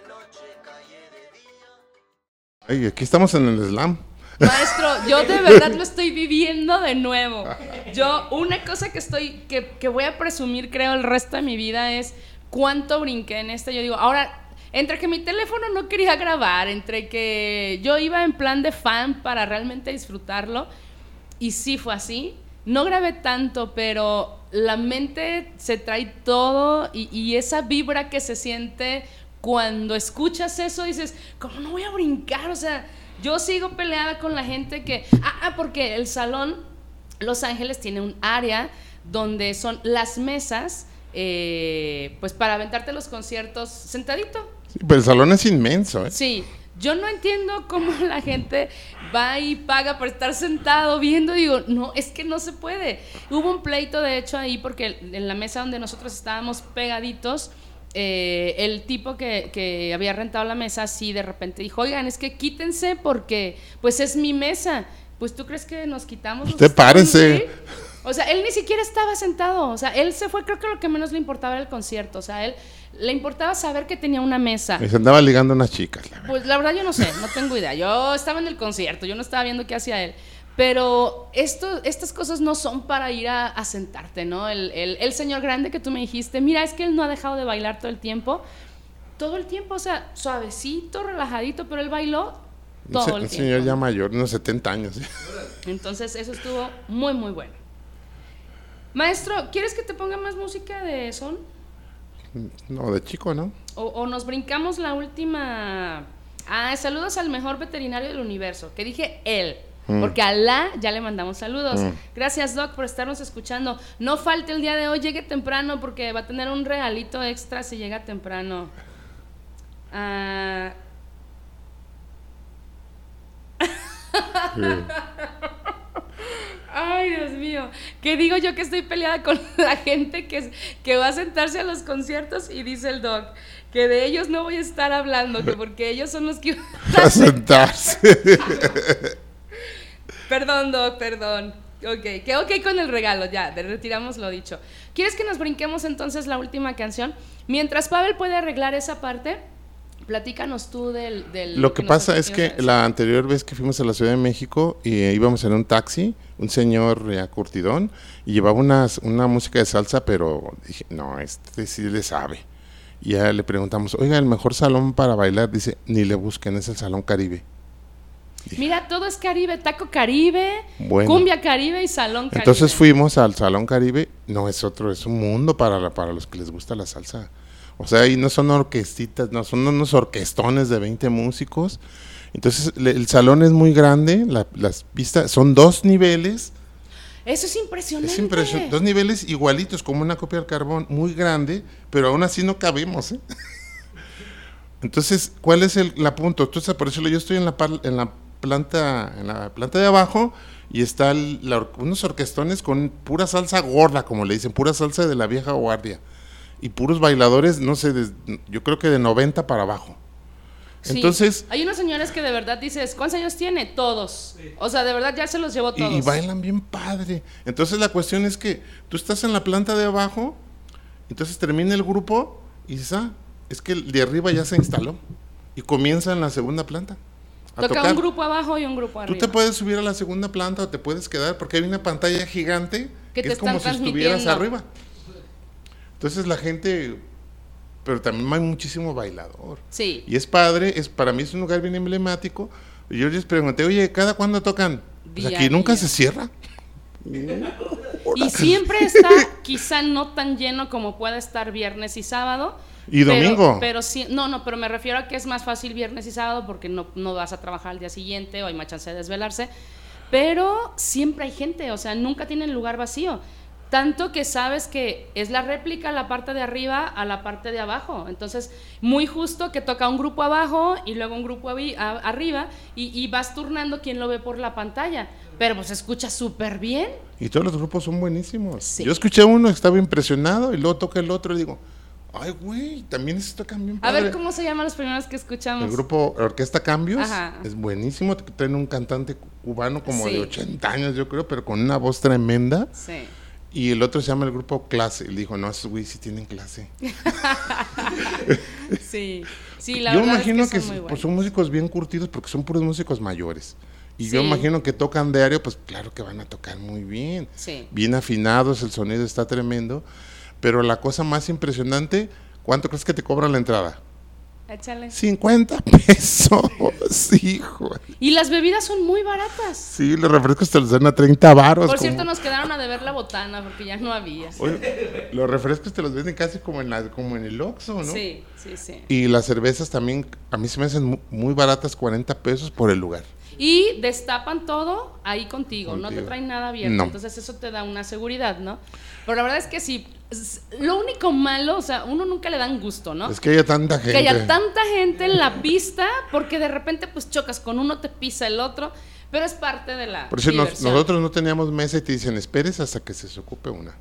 [SPEAKER 2] Ay, aquí estamos en el slam.
[SPEAKER 3] Maestro, yo de verdad lo estoy viviendo de nuevo. Yo, una cosa que estoy, que, que voy a presumir, creo, el resto de mi vida es cuánto brinqué en este. Yo digo, ahora, entre que mi teléfono no quería grabar, entre que yo iba en plan de fan para realmente disfrutarlo, y sí fue así. No grabé tanto, pero la mente se trae todo y, y esa vibra que se siente cuando escuchas eso, dices, ¿cómo no voy a brincar? O sea, yo sigo peleada con la gente que, ah, ah, porque el salón Los Ángeles tiene un área donde son las mesas, eh, pues para aventarte los conciertos sentadito.
[SPEAKER 2] Sí, pero el salón es inmenso, ¿eh?
[SPEAKER 3] Sí, yo no entiendo cómo la gente va y paga por estar sentado viendo. Digo, no, es que no se puede. Hubo un pleito, de hecho, ahí, porque en la mesa donde nosotros estábamos pegaditos, eh, el tipo que, que había rentado la mesa, así de repente dijo, oigan, es que quítense porque, pues es mi mesa. Pues tú crees que nos quitamos.
[SPEAKER 2] Usted párese.
[SPEAKER 3] ¿Sí? O sea, él ni siquiera estaba sentado. O sea, él se fue, creo que lo que menos le importaba era el concierto. O sea, él le importaba saber que tenía una mesa.
[SPEAKER 2] Y se andaba ligando unas chicas, la.
[SPEAKER 3] Pues la verdad yo no sé, no tengo idea. Yo estaba en el concierto, yo no estaba viendo qué hacía él. Pero esto, estas cosas no son para ir a, a sentarte, ¿no? El, el- el señor grande que tú me dijiste, mira, es que él no ha dejado de bailar todo el tiempo. Todo el tiempo, o sea, suavecito, relajadito, pero él bailó todo
[SPEAKER 2] se-
[SPEAKER 3] el
[SPEAKER 2] un
[SPEAKER 3] tiempo.
[SPEAKER 2] señor ya mayor, unos 70 años.
[SPEAKER 3] Entonces, eso estuvo muy, muy bueno. Maestro, ¿quieres que te ponga más música de son?
[SPEAKER 2] No, de chico, ¿no?
[SPEAKER 3] O, o nos brincamos la última. Ah, saludos al mejor veterinario del universo. Que dije él. Porque a la ya le mandamos saludos. Gracias, Doc, por estarnos escuchando. No falte el día de hoy, llegue temprano porque va a tener un regalito extra si llega temprano. Ah, Ay, Dios mío. Que digo yo que estoy peleada con la gente que, que va a sentarse a los conciertos y dice el doc que de ellos no voy a estar hablando, que porque ellos son los que...
[SPEAKER 2] A sentarse.
[SPEAKER 3] perdón, doc, perdón. Ok, que ok con el regalo, ya, retiramos lo dicho. ¿Quieres que nos brinquemos entonces la última canción? Mientras Pavel puede arreglar esa parte, platícanos tú del... del
[SPEAKER 2] Lo que pasa es que la anterior vez que fuimos a la Ciudad de México y eh, íbamos en un taxi, un señor ya curtidón, y llevaba unas, una música de salsa, pero dije, no, este sí le sabe. Y ya le preguntamos, oiga, el mejor salón para bailar, dice, ni le busquen, es el Salón Caribe.
[SPEAKER 3] Mira, todo es Caribe, taco Caribe,
[SPEAKER 2] Bueno.
[SPEAKER 3] cumbia Caribe y salón Caribe.
[SPEAKER 2] Entonces fuimos al Salón Caribe, no es otro, es un mundo para, la- para los que les gusta la salsa. O sea, ahí no son orquestitas, no, son unos orquestones de 20 músicos. Entonces le- el salón es muy grande, la- las pistas son dos niveles,
[SPEAKER 3] Eso es impresionante.
[SPEAKER 2] es impresionante, dos niveles igualitos, como una copia del carbón, muy grande, pero aún así no cabemos. ¿eh? Entonces, ¿cuál es el la punto? Entonces, por eso yo estoy en la, par- en la planta en la planta de abajo y está el- la unos orquestones con pura salsa gorda, como le dicen, pura salsa de la vieja guardia. Y puros bailadores, no sé, des- yo creo que de 90 para abajo.
[SPEAKER 3] Sí.
[SPEAKER 2] Entonces,
[SPEAKER 3] Hay unos señores que de verdad dices, ¿cuántos años tiene? Todos. O sea, de verdad ya se los llevó
[SPEAKER 2] y,
[SPEAKER 3] todos.
[SPEAKER 2] y bailan bien padre. Entonces la cuestión es que tú estás en la planta de abajo, entonces termina el grupo y dices, ah, es que el de arriba ya se instaló y comienza en la segunda planta. A
[SPEAKER 3] Toca
[SPEAKER 2] tocar.
[SPEAKER 3] un grupo abajo y un grupo
[SPEAKER 2] Tú
[SPEAKER 3] arriba.
[SPEAKER 2] te puedes subir a la segunda planta o te puedes quedar porque hay una pantalla gigante
[SPEAKER 3] Que
[SPEAKER 2] que,
[SPEAKER 3] te
[SPEAKER 2] es como si estuvieras arriba. Entonces la gente, pero también hay muchísimo bailador.
[SPEAKER 3] Sí.
[SPEAKER 2] Y es padre, es para mí es un lugar bien emblemático. Y yo les pregunté, oye, ¿cada cuándo tocan? Pues aquí nunca
[SPEAKER 3] día.
[SPEAKER 2] se cierra.
[SPEAKER 3] Y siempre está quizá no tan lleno como puede estar viernes y sábado.
[SPEAKER 2] Y domingo.
[SPEAKER 3] Pero sí, no, no, pero me refiero a que es más fácil viernes y sábado porque no, no vas a trabajar al día siguiente o hay más chance de desvelarse. Pero siempre hay gente, o sea, nunca tienen lugar vacío. Tanto que sabes que es la réplica la parte de arriba a la parte de abajo. Entonces, muy justo que toca un grupo abajo y luego un grupo arriba y, y vas turnando quien lo ve por la pantalla. Pero pues escucha súper bien.
[SPEAKER 2] Y todos los grupos son buenísimos.
[SPEAKER 3] Sí.
[SPEAKER 2] Yo escuché uno, estaba impresionado, y luego toca el otro y digo, ay, güey, también ese tocan bien
[SPEAKER 3] A ver cómo se llaman los primeros que escuchamos.
[SPEAKER 2] El grupo Orquesta Cambios
[SPEAKER 3] Ajá.
[SPEAKER 2] es buenísimo. Tienen un cantante cubano como
[SPEAKER 3] Sí.
[SPEAKER 2] de 80 años, yo creo, pero con una voz tremenda.
[SPEAKER 3] Sí.
[SPEAKER 2] Y el otro se llama el grupo Clase. Y dijo, no, esos güey sí tienen clase.
[SPEAKER 3] Sí. Sí, la
[SPEAKER 2] yo
[SPEAKER 3] verdad
[SPEAKER 2] imagino
[SPEAKER 3] es que,
[SPEAKER 2] que,
[SPEAKER 3] son
[SPEAKER 2] pues, son músicos bien curtidos porque son puros músicos mayores. Y yo
[SPEAKER 3] Sí.
[SPEAKER 2] imagino que tocan diario, pues claro que van a tocar muy bien.
[SPEAKER 3] Sí.
[SPEAKER 2] Bien afinados, el sonido está tremendo. Pero la cosa más impresionante, ¿cuánto crees que te cobran la entrada?
[SPEAKER 3] Échale.
[SPEAKER 2] 50 pesos, hijo.
[SPEAKER 3] Y las bebidas son muy baratas.
[SPEAKER 2] Sí, los refrescos te los dan a 30 varos.
[SPEAKER 3] Por
[SPEAKER 2] como-
[SPEAKER 3] cierto, nos quedaron a deber la botana porque ya no había.
[SPEAKER 2] Oye, los refrescos te los venden casi como en, la, como en el Oxxo, ¿no?
[SPEAKER 3] Sí, sí, sí.
[SPEAKER 2] Y las cervezas también, a mí se me hacen mu- muy baratas, 40 pesos por el lugar.
[SPEAKER 3] Y destapan todo ahí contigo, no te traen nada abierto.
[SPEAKER 2] No.
[SPEAKER 3] Entonces eso te da una seguridad, ¿no? Pero la verdad es que sí, lo único malo, o sea, uno nunca le dan gusto, ¿no?
[SPEAKER 2] Es que haya tanta gente.
[SPEAKER 3] que haya tanta gente en la pista porque de repente pues chocas con uno, te pisa el otro, pero es parte de la
[SPEAKER 2] Por eso nos- nosotros no teníamos mesa y te dicen, esperes hasta que se desocupe una.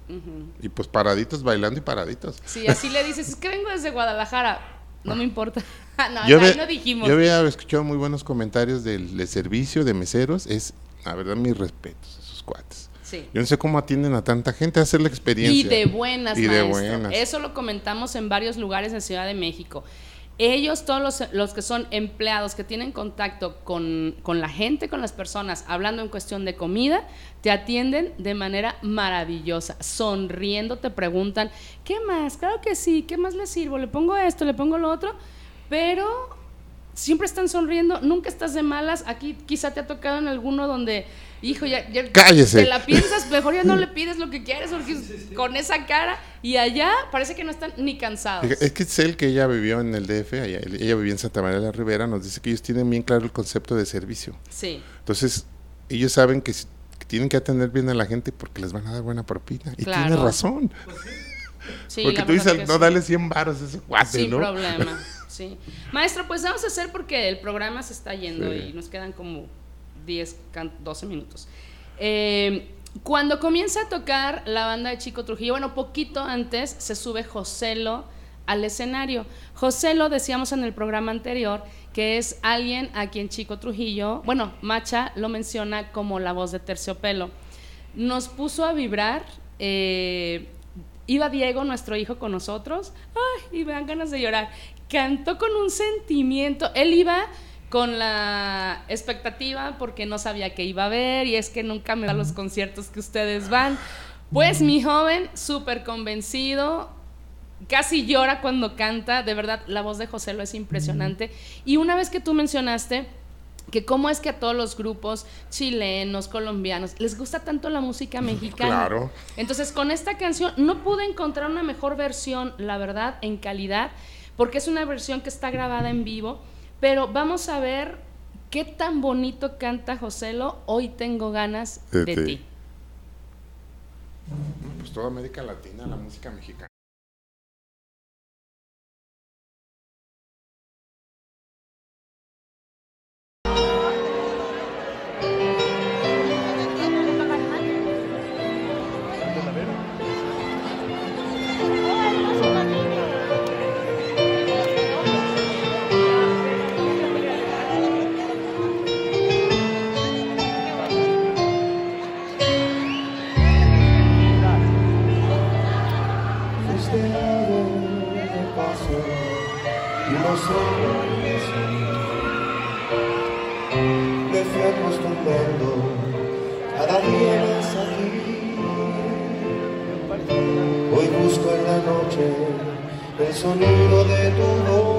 [SPEAKER 2] Y pues paraditos bailando y paraditos.
[SPEAKER 3] Sí, así le dices, es que vengo desde Guadalajara, no me importa. no,
[SPEAKER 2] yo, había-
[SPEAKER 3] no dijimos.
[SPEAKER 2] yo había escuchado muy buenos comentarios del, del servicio de meseros. Es, la verdad, mis respetos a esos cuates.
[SPEAKER 3] Sí.
[SPEAKER 2] Yo no sé cómo atienden a tanta gente a hacer la experiencia.
[SPEAKER 3] Y de buenas,
[SPEAKER 2] Y de buenas.
[SPEAKER 3] Eso lo comentamos en varios lugares en Ciudad de México. Ellos, todos los, los que son empleados, que tienen contacto con, con la gente, con las personas, hablando en cuestión de comida, te atienden de manera maravillosa. Sonriendo te preguntan, ¿qué más? Claro que sí, ¿qué más le sirvo? ¿Le pongo esto? ¿Le pongo lo otro? Pero siempre están sonriendo, nunca estás de malas. Aquí quizá te ha tocado en alguno donde, hijo, ya, ya
[SPEAKER 2] Cállese.
[SPEAKER 3] te la piensas, mejor ya no le pides lo que quieres porque con esa cara y allá parece que no están ni cansados.
[SPEAKER 2] Es que Cel, que ella vivió en el DF, ella vivía en Santa María de la Ribera, nos dice que ellos tienen bien claro el concepto de servicio.
[SPEAKER 3] Sí,
[SPEAKER 2] Entonces, ellos saben que, tienen que atender bien a la gente porque les van a dar buena propina. Y
[SPEAKER 3] Claro.
[SPEAKER 2] tiene razón.
[SPEAKER 3] sí.
[SPEAKER 2] porque tú dices, no,
[SPEAKER 3] sí.
[SPEAKER 2] dale 100 varos a ese cuate,
[SPEAKER 3] Sin
[SPEAKER 2] ¿no?
[SPEAKER 3] problema, sí. Maestro, pues vamos a hacer porque el programa se está yendo y nos quedan como 10, can- 12 minutos. Eh, cuando comienza a tocar la banda de Chico Trujillo, bueno, poquito antes se sube Joselo al escenario. Joselo, decíamos en el programa anterior, que es alguien a quien Chico Trujillo, bueno, Macha lo menciona como la voz de terciopelo. Nos puso a vibrar. eh, iba Diego, nuestro hijo, con nosotros. Ay, y me dan ganas de llorar. Cantó con un sentimiento. Él iba con la expectativa porque no sabía que iba a ver y es que nunca me da los conciertos que ustedes van. Pues mi joven, súper convencido, casi llora cuando canta, de verdad, la voz de José lo es impresionante. Y una vez que tú mencionaste que cómo es que a todos los grupos chilenos, colombianos, les gusta tanto la música mexicana.
[SPEAKER 2] Claro.
[SPEAKER 3] Entonces, con esta canción no pude encontrar una mejor versión, la verdad, en calidad, porque es una versión que está grabada en vivo, pero vamos a ver qué tan bonito canta Joselo, hoy tengo ganas
[SPEAKER 2] De
[SPEAKER 3] de,
[SPEAKER 2] ti.
[SPEAKER 3] ti.
[SPEAKER 2] Pues toda América Latina, la música mexicana.
[SPEAKER 5] El sonido de tu voz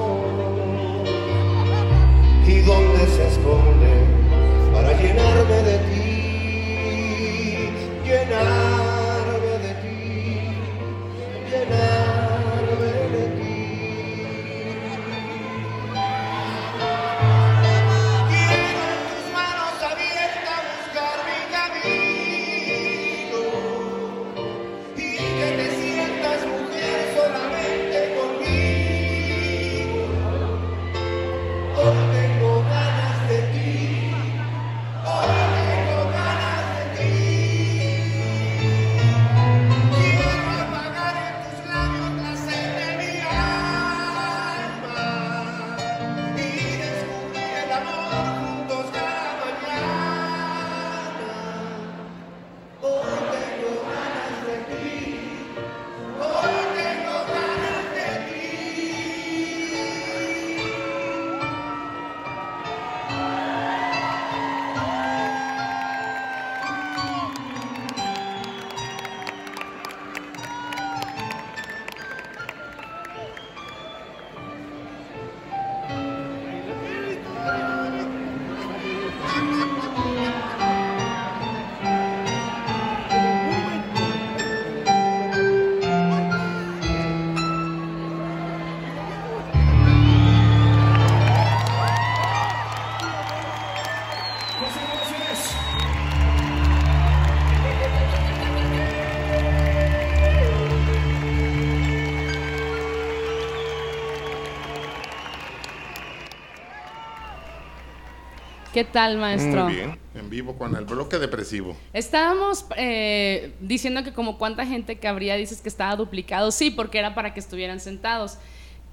[SPEAKER 3] ¿Qué tal, maestro?
[SPEAKER 2] Muy bien, en vivo con el bloque depresivo.
[SPEAKER 3] Estábamos eh, diciendo que como cuánta gente cabría, dices que estaba duplicado. Sí, porque era para que estuvieran sentados.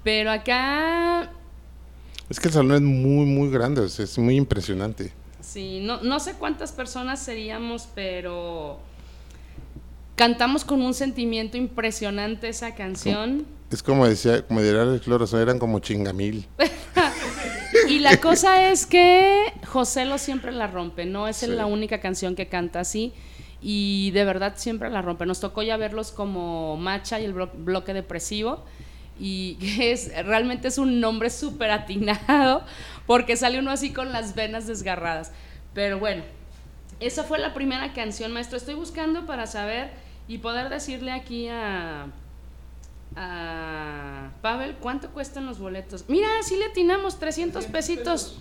[SPEAKER 3] Pero acá,
[SPEAKER 2] Es que el salón es muy, muy grande, es muy impresionante.
[SPEAKER 3] sí, no, no sé cuántas personas seríamos, pero cantamos con un sentimiento impresionante esa canción.
[SPEAKER 2] Es como decía, como diría el Cloroso, eran como chingamil.
[SPEAKER 3] Y la cosa es que José lo siempre la rompe, no es
[SPEAKER 2] Sí.
[SPEAKER 3] la única canción que canta así y de verdad siempre la rompe. Nos tocó ya verlos como Macha y el blo- bloque depresivo y es realmente es un nombre súper atinado porque sale uno así con las venas desgarradas. Pero bueno, esa fue la primera canción, maestro. Estoy buscando para saber y poder decirle aquí a, a Pavel cuánto cuestan los boletos. Mira, sí le atinamos 300 pesitos.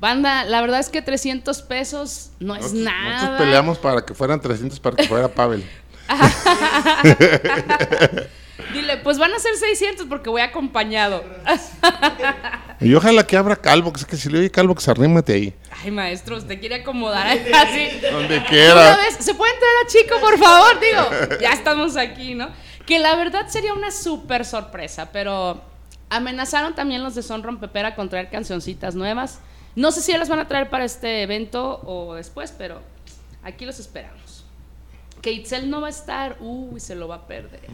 [SPEAKER 3] Banda, la verdad es que 300 pesos no es
[SPEAKER 2] Nosotros-
[SPEAKER 3] nada.
[SPEAKER 2] Nosotros peleamos para que fueran 300 para que fuera Pavel.
[SPEAKER 3] Dile, pues van a ser 600 porque voy acompañado.
[SPEAKER 2] Y ojalá que abra Calvo, que es que si le oye Calvo, que se arrímate ahí.
[SPEAKER 3] Ay, maestro, usted quiere acomodar así.
[SPEAKER 2] Donde quiera.
[SPEAKER 3] ¿se puede entrar a Chico, por favor? Digo, ya estamos aquí, ¿no? Que la verdad sería una súper sorpresa, pero amenazaron también los de Son Rompepera con traer cancioncitas nuevas. No sé si ya las van a traer para este evento o después, pero aquí los esperamos. Que Itzel no va a estar, uy, se lo va a perder.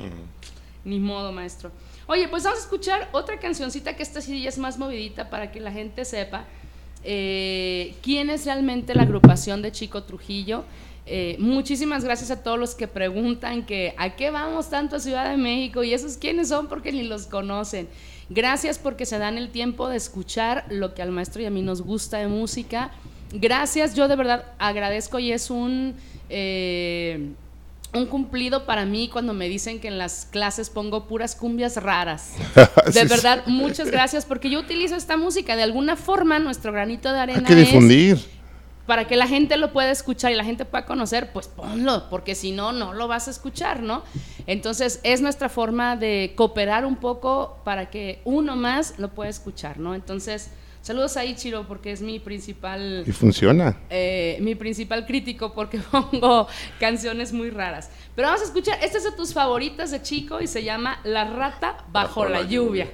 [SPEAKER 3] Ni modo, maestro. Oye, pues vamos a escuchar otra cancioncita que esta sí ya es más movidita para que la gente sepa eh, quién es realmente la agrupación de Chico Trujillo. Eh, muchísimas gracias a todos los que preguntan que a qué vamos tanto a Ciudad de México y esos quiénes son porque ni los conocen. Gracias porque se dan el tiempo de escuchar lo que al maestro y a mí nos gusta de música. Gracias, yo de verdad agradezco y es un... eh, un cumplido para mí cuando me dicen que en las clases pongo puras cumbias raras. De verdad, muchas gracias porque yo utilizo esta música. De alguna forma, nuestro granito de arena
[SPEAKER 2] Hay que
[SPEAKER 3] es
[SPEAKER 2] difundir.
[SPEAKER 3] Para que la gente lo pueda escuchar y la gente pueda conocer, pues ponlo, porque si no, no lo vas a escuchar, ¿no? Entonces, es nuestra forma de cooperar un poco para que uno más lo pueda escuchar, ¿no? Entonces, saludos a Ichiro porque es mi principal
[SPEAKER 2] Y funciona.
[SPEAKER 3] eh, mi principal crítico porque pongo canciones muy raras. Pero vamos a escuchar, esta es de tus favoritas de chico y se llama La rata bajo,
[SPEAKER 2] Bajo
[SPEAKER 3] la,
[SPEAKER 2] la
[SPEAKER 3] lluvia.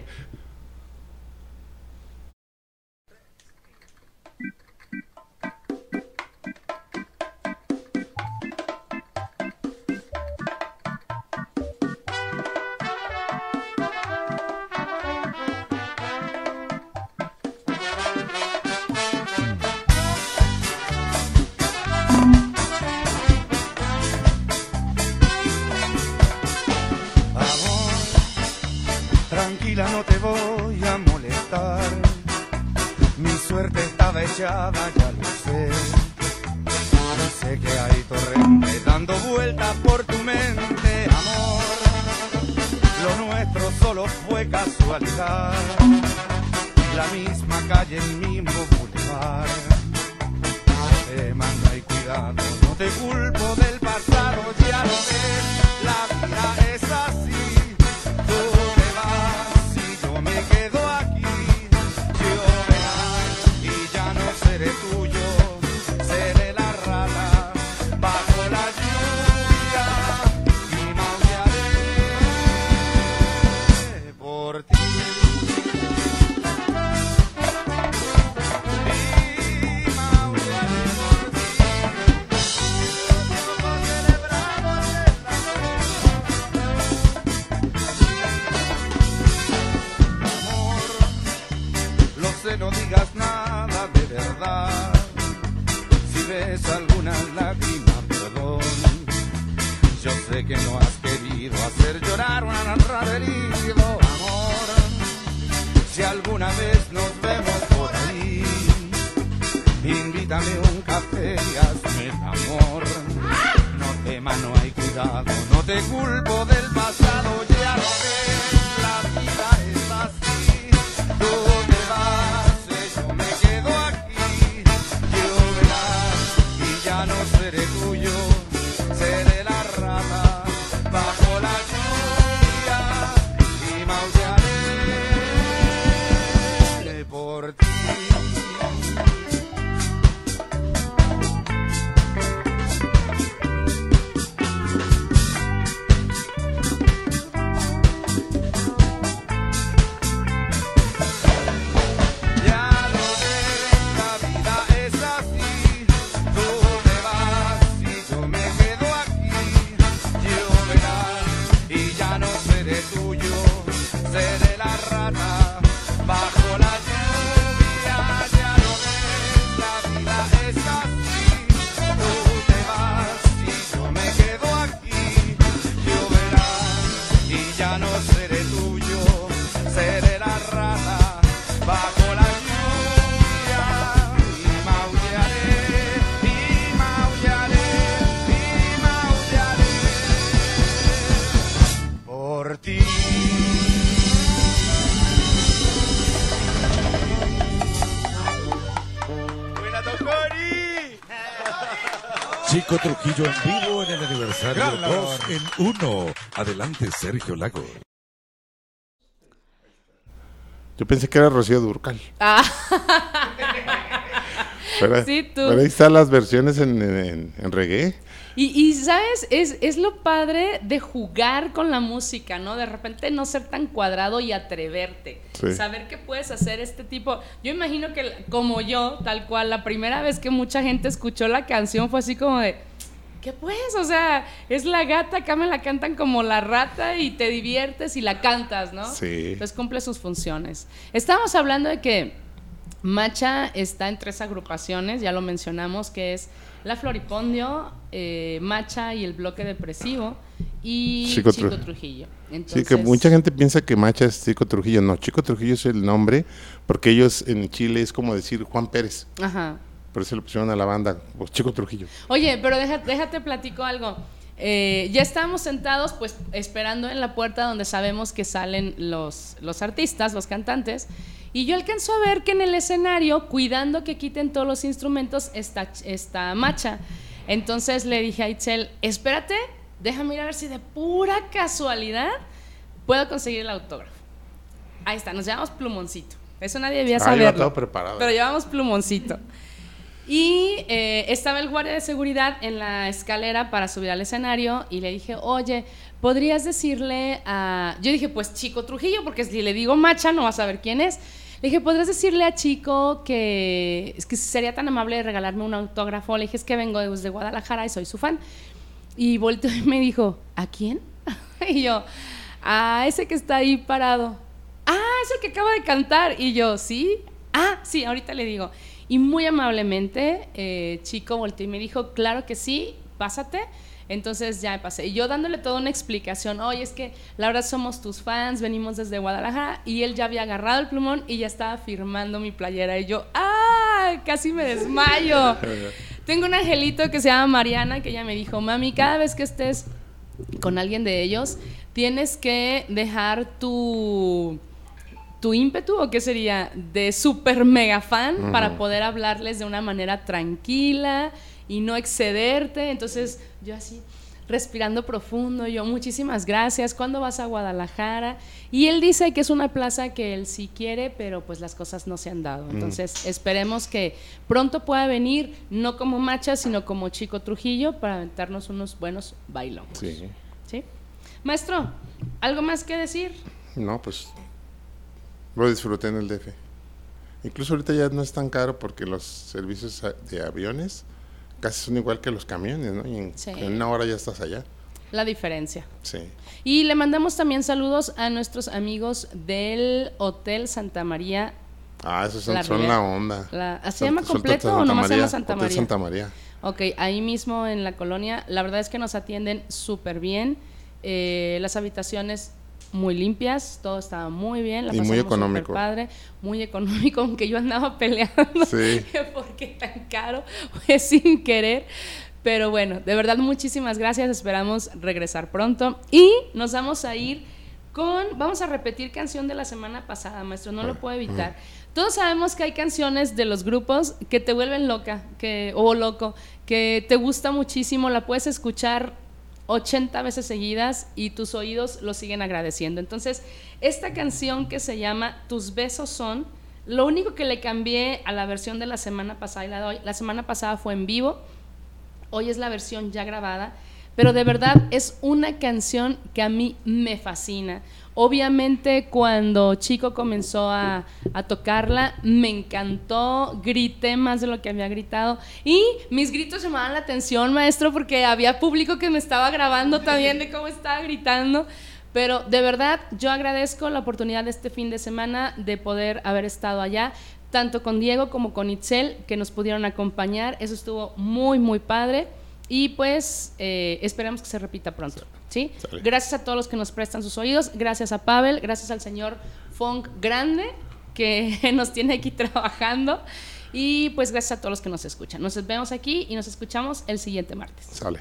[SPEAKER 6] En vivo en el aniversario 2 en 1. Adelante, Sergio Lago.
[SPEAKER 2] Yo pensé que era Rocío Durcal.
[SPEAKER 3] Ah,
[SPEAKER 2] Pero,
[SPEAKER 3] Sí, tú.
[SPEAKER 2] pero ahí están las versiones en, en- en reggae.
[SPEAKER 3] y, y, sabes, es, es lo padre de jugar con la música, ¿no? De repente no ser tan cuadrado y atreverte.
[SPEAKER 2] Sí.
[SPEAKER 3] Saber que puedes hacer este tipo. Yo imagino que como yo, tal cual, la primera vez que mucha gente escuchó la canción fue así como de. ¿Qué pues? O sea, es la gata, acá me la cantan como la rata y te diviertes y la cantas, ¿no?
[SPEAKER 2] Sí.
[SPEAKER 3] Entonces cumple sus funciones. Estábamos hablando de que Macha está en tres agrupaciones, ya lo mencionamos, que es La Floripondio, eh, Macha y el Bloque Depresivo y
[SPEAKER 2] Chico
[SPEAKER 3] Chico,
[SPEAKER 2] Tru-
[SPEAKER 3] Trujillo.
[SPEAKER 2] Sí,
[SPEAKER 3] Entonces,
[SPEAKER 2] que mucha gente piensa que Macha es Chico Trujillo. No, Chico Trujillo es el nombre, porque ellos en Chile es como decir Juan Pérez.
[SPEAKER 3] Ajá.
[SPEAKER 2] Por eso le pusieron a la banda, pues Chico Trujillo.
[SPEAKER 3] Oye, pero deja- déjate platico algo. Eh, ya estábamos sentados, pues, esperando en la puerta donde sabemos que salen los, los artistas, los cantantes. Y yo alcanzo a ver que en el escenario, cuidando que quiten todos los instrumentos, está, está Macha. Entonces le dije a Itzel, espérate, déjame ir a ver si de pura casualidad puedo conseguir el autógrafo. Ahí está, nos llamamos plumoncito. Eso nadie debía
[SPEAKER 2] Ah,
[SPEAKER 3] saberlo.
[SPEAKER 2] todo preparado.
[SPEAKER 3] Pero llevamos plumoncito. Y eh, estaba el guardia de seguridad en la escalera para subir al escenario y le dije, oye, ¿podrías decirle a... Yo dije, pues Chico Trujillo, porque si le digo Macha no vas a saber quién es. Le dije, ¿podrías decirle a Chico que es que sería tan amable de regalarme un autógrafo? Le dije, es que vengo desde Guadalajara y soy su fan. Y volteó y me dijo, ¿a quién? y yo, a ese que está ahí parado. Ah, es el que acaba de cantar. Y yo, ¿sí? Ah, sí, ahorita le digo. Y muy amablemente, eh, Chico volteó y me dijo, claro que sí, pásate. Entonces ya me pasé. Y yo dándole toda una explicación, oye, es que la verdad somos tus fans, venimos desde Guadalajara. Y él ya había agarrado el plumón y ya estaba firmando mi playera. Y yo, ¡ah! Casi me desmayo. Tengo un angelito que se llama Mariana, que ella me dijo, mami, cada vez que estés con alguien de ellos, tienes que dejar tu, tu ímpetu, o qué sería, de super mega fan para poder hablarles de una manera tranquila y no excederte. Entonces, yo así respirando profundo, yo muchísimas gracias, ¿cuándo vas a Guadalajara? Y él dice que es una plaza que él sí quiere, pero pues las cosas no se han dado. Entonces, esperemos que pronto pueda venir, no como Macha, sino como Chico Trujillo, para aventarnos unos buenos bailongos.
[SPEAKER 2] Sí.
[SPEAKER 3] ¿Sí? Maestro, ¿algo más que decir?
[SPEAKER 2] No, pues lo disfruté en el DF. Incluso ahorita ya no es tan caro porque los servicios de aviones casi son igual que los camiones, ¿no? Y en,
[SPEAKER 3] Sí.
[SPEAKER 2] en una hora ya estás allá.
[SPEAKER 3] La diferencia.
[SPEAKER 2] Sí.
[SPEAKER 3] Y le mandamos también saludos a nuestros amigos del Hotel Santa María.
[SPEAKER 2] Ah, esos son,
[SPEAKER 3] La
[SPEAKER 2] son la onda.
[SPEAKER 3] La- ¿se llama completo
[SPEAKER 2] Santa
[SPEAKER 3] o nomás se llama Santa
[SPEAKER 2] Hotel
[SPEAKER 3] María?
[SPEAKER 2] Santa María.
[SPEAKER 3] Ok, ahí mismo en la colonia, la verdad es que nos atienden súper bien. Eh, las habitaciones muy limpias, todo estaba muy bien. La
[SPEAKER 2] Y muy económico.
[SPEAKER 3] padre, muy económico, aunque yo andaba peleando.
[SPEAKER 2] Sí.
[SPEAKER 3] ¿Por qué tan caro? Fue sin querer. Pero bueno, de verdad muchísimas gracias. Esperamos regresar pronto. Y nos vamos a ir con. Vamos a repetir canción de la semana pasada, maestro. No lo puedo evitar. Todos sabemos que hay canciones de los grupos que te vuelven loca que, o loco, que te gusta muchísimo. La puedes escuchar 80 veces seguidas y tus oídos lo siguen agradeciendo. Entonces, esta canción que se llama Tus besos son, lo único que le cambié a la versión de la semana pasada y la de hoy, la semana pasada fue en vivo, hoy es la versión ya grabada, pero de verdad es una canción que a mí me fascina. Obviamente cuando Chico comenzó a, a tocarla, me encantó, grité más de lo que había gritado y mis gritos llamaban la atención, maestro, porque había público que me estaba grabando también de cómo estaba gritando. Pero de verdad, yo agradezco la oportunidad de este fin de semana de poder haber estado allá, tanto con Diego como con Itzel, que nos pudieron acompañar. Eso estuvo muy, muy padre. Y pues eh, esperamos que se repita pronto. ¿sí?
[SPEAKER 2] Sale.
[SPEAKER 3] Gracias a todos los que nos prestan sus oídos. Gracias a Pavel. Gracias al señor Funk Grande, que nos tiene aquí trabajando. Y pues gracias a todos los que nos escuchan. Nos vemos aquí y nos escuchamos el siguiente martes.
[SPEAKER 2] Sale.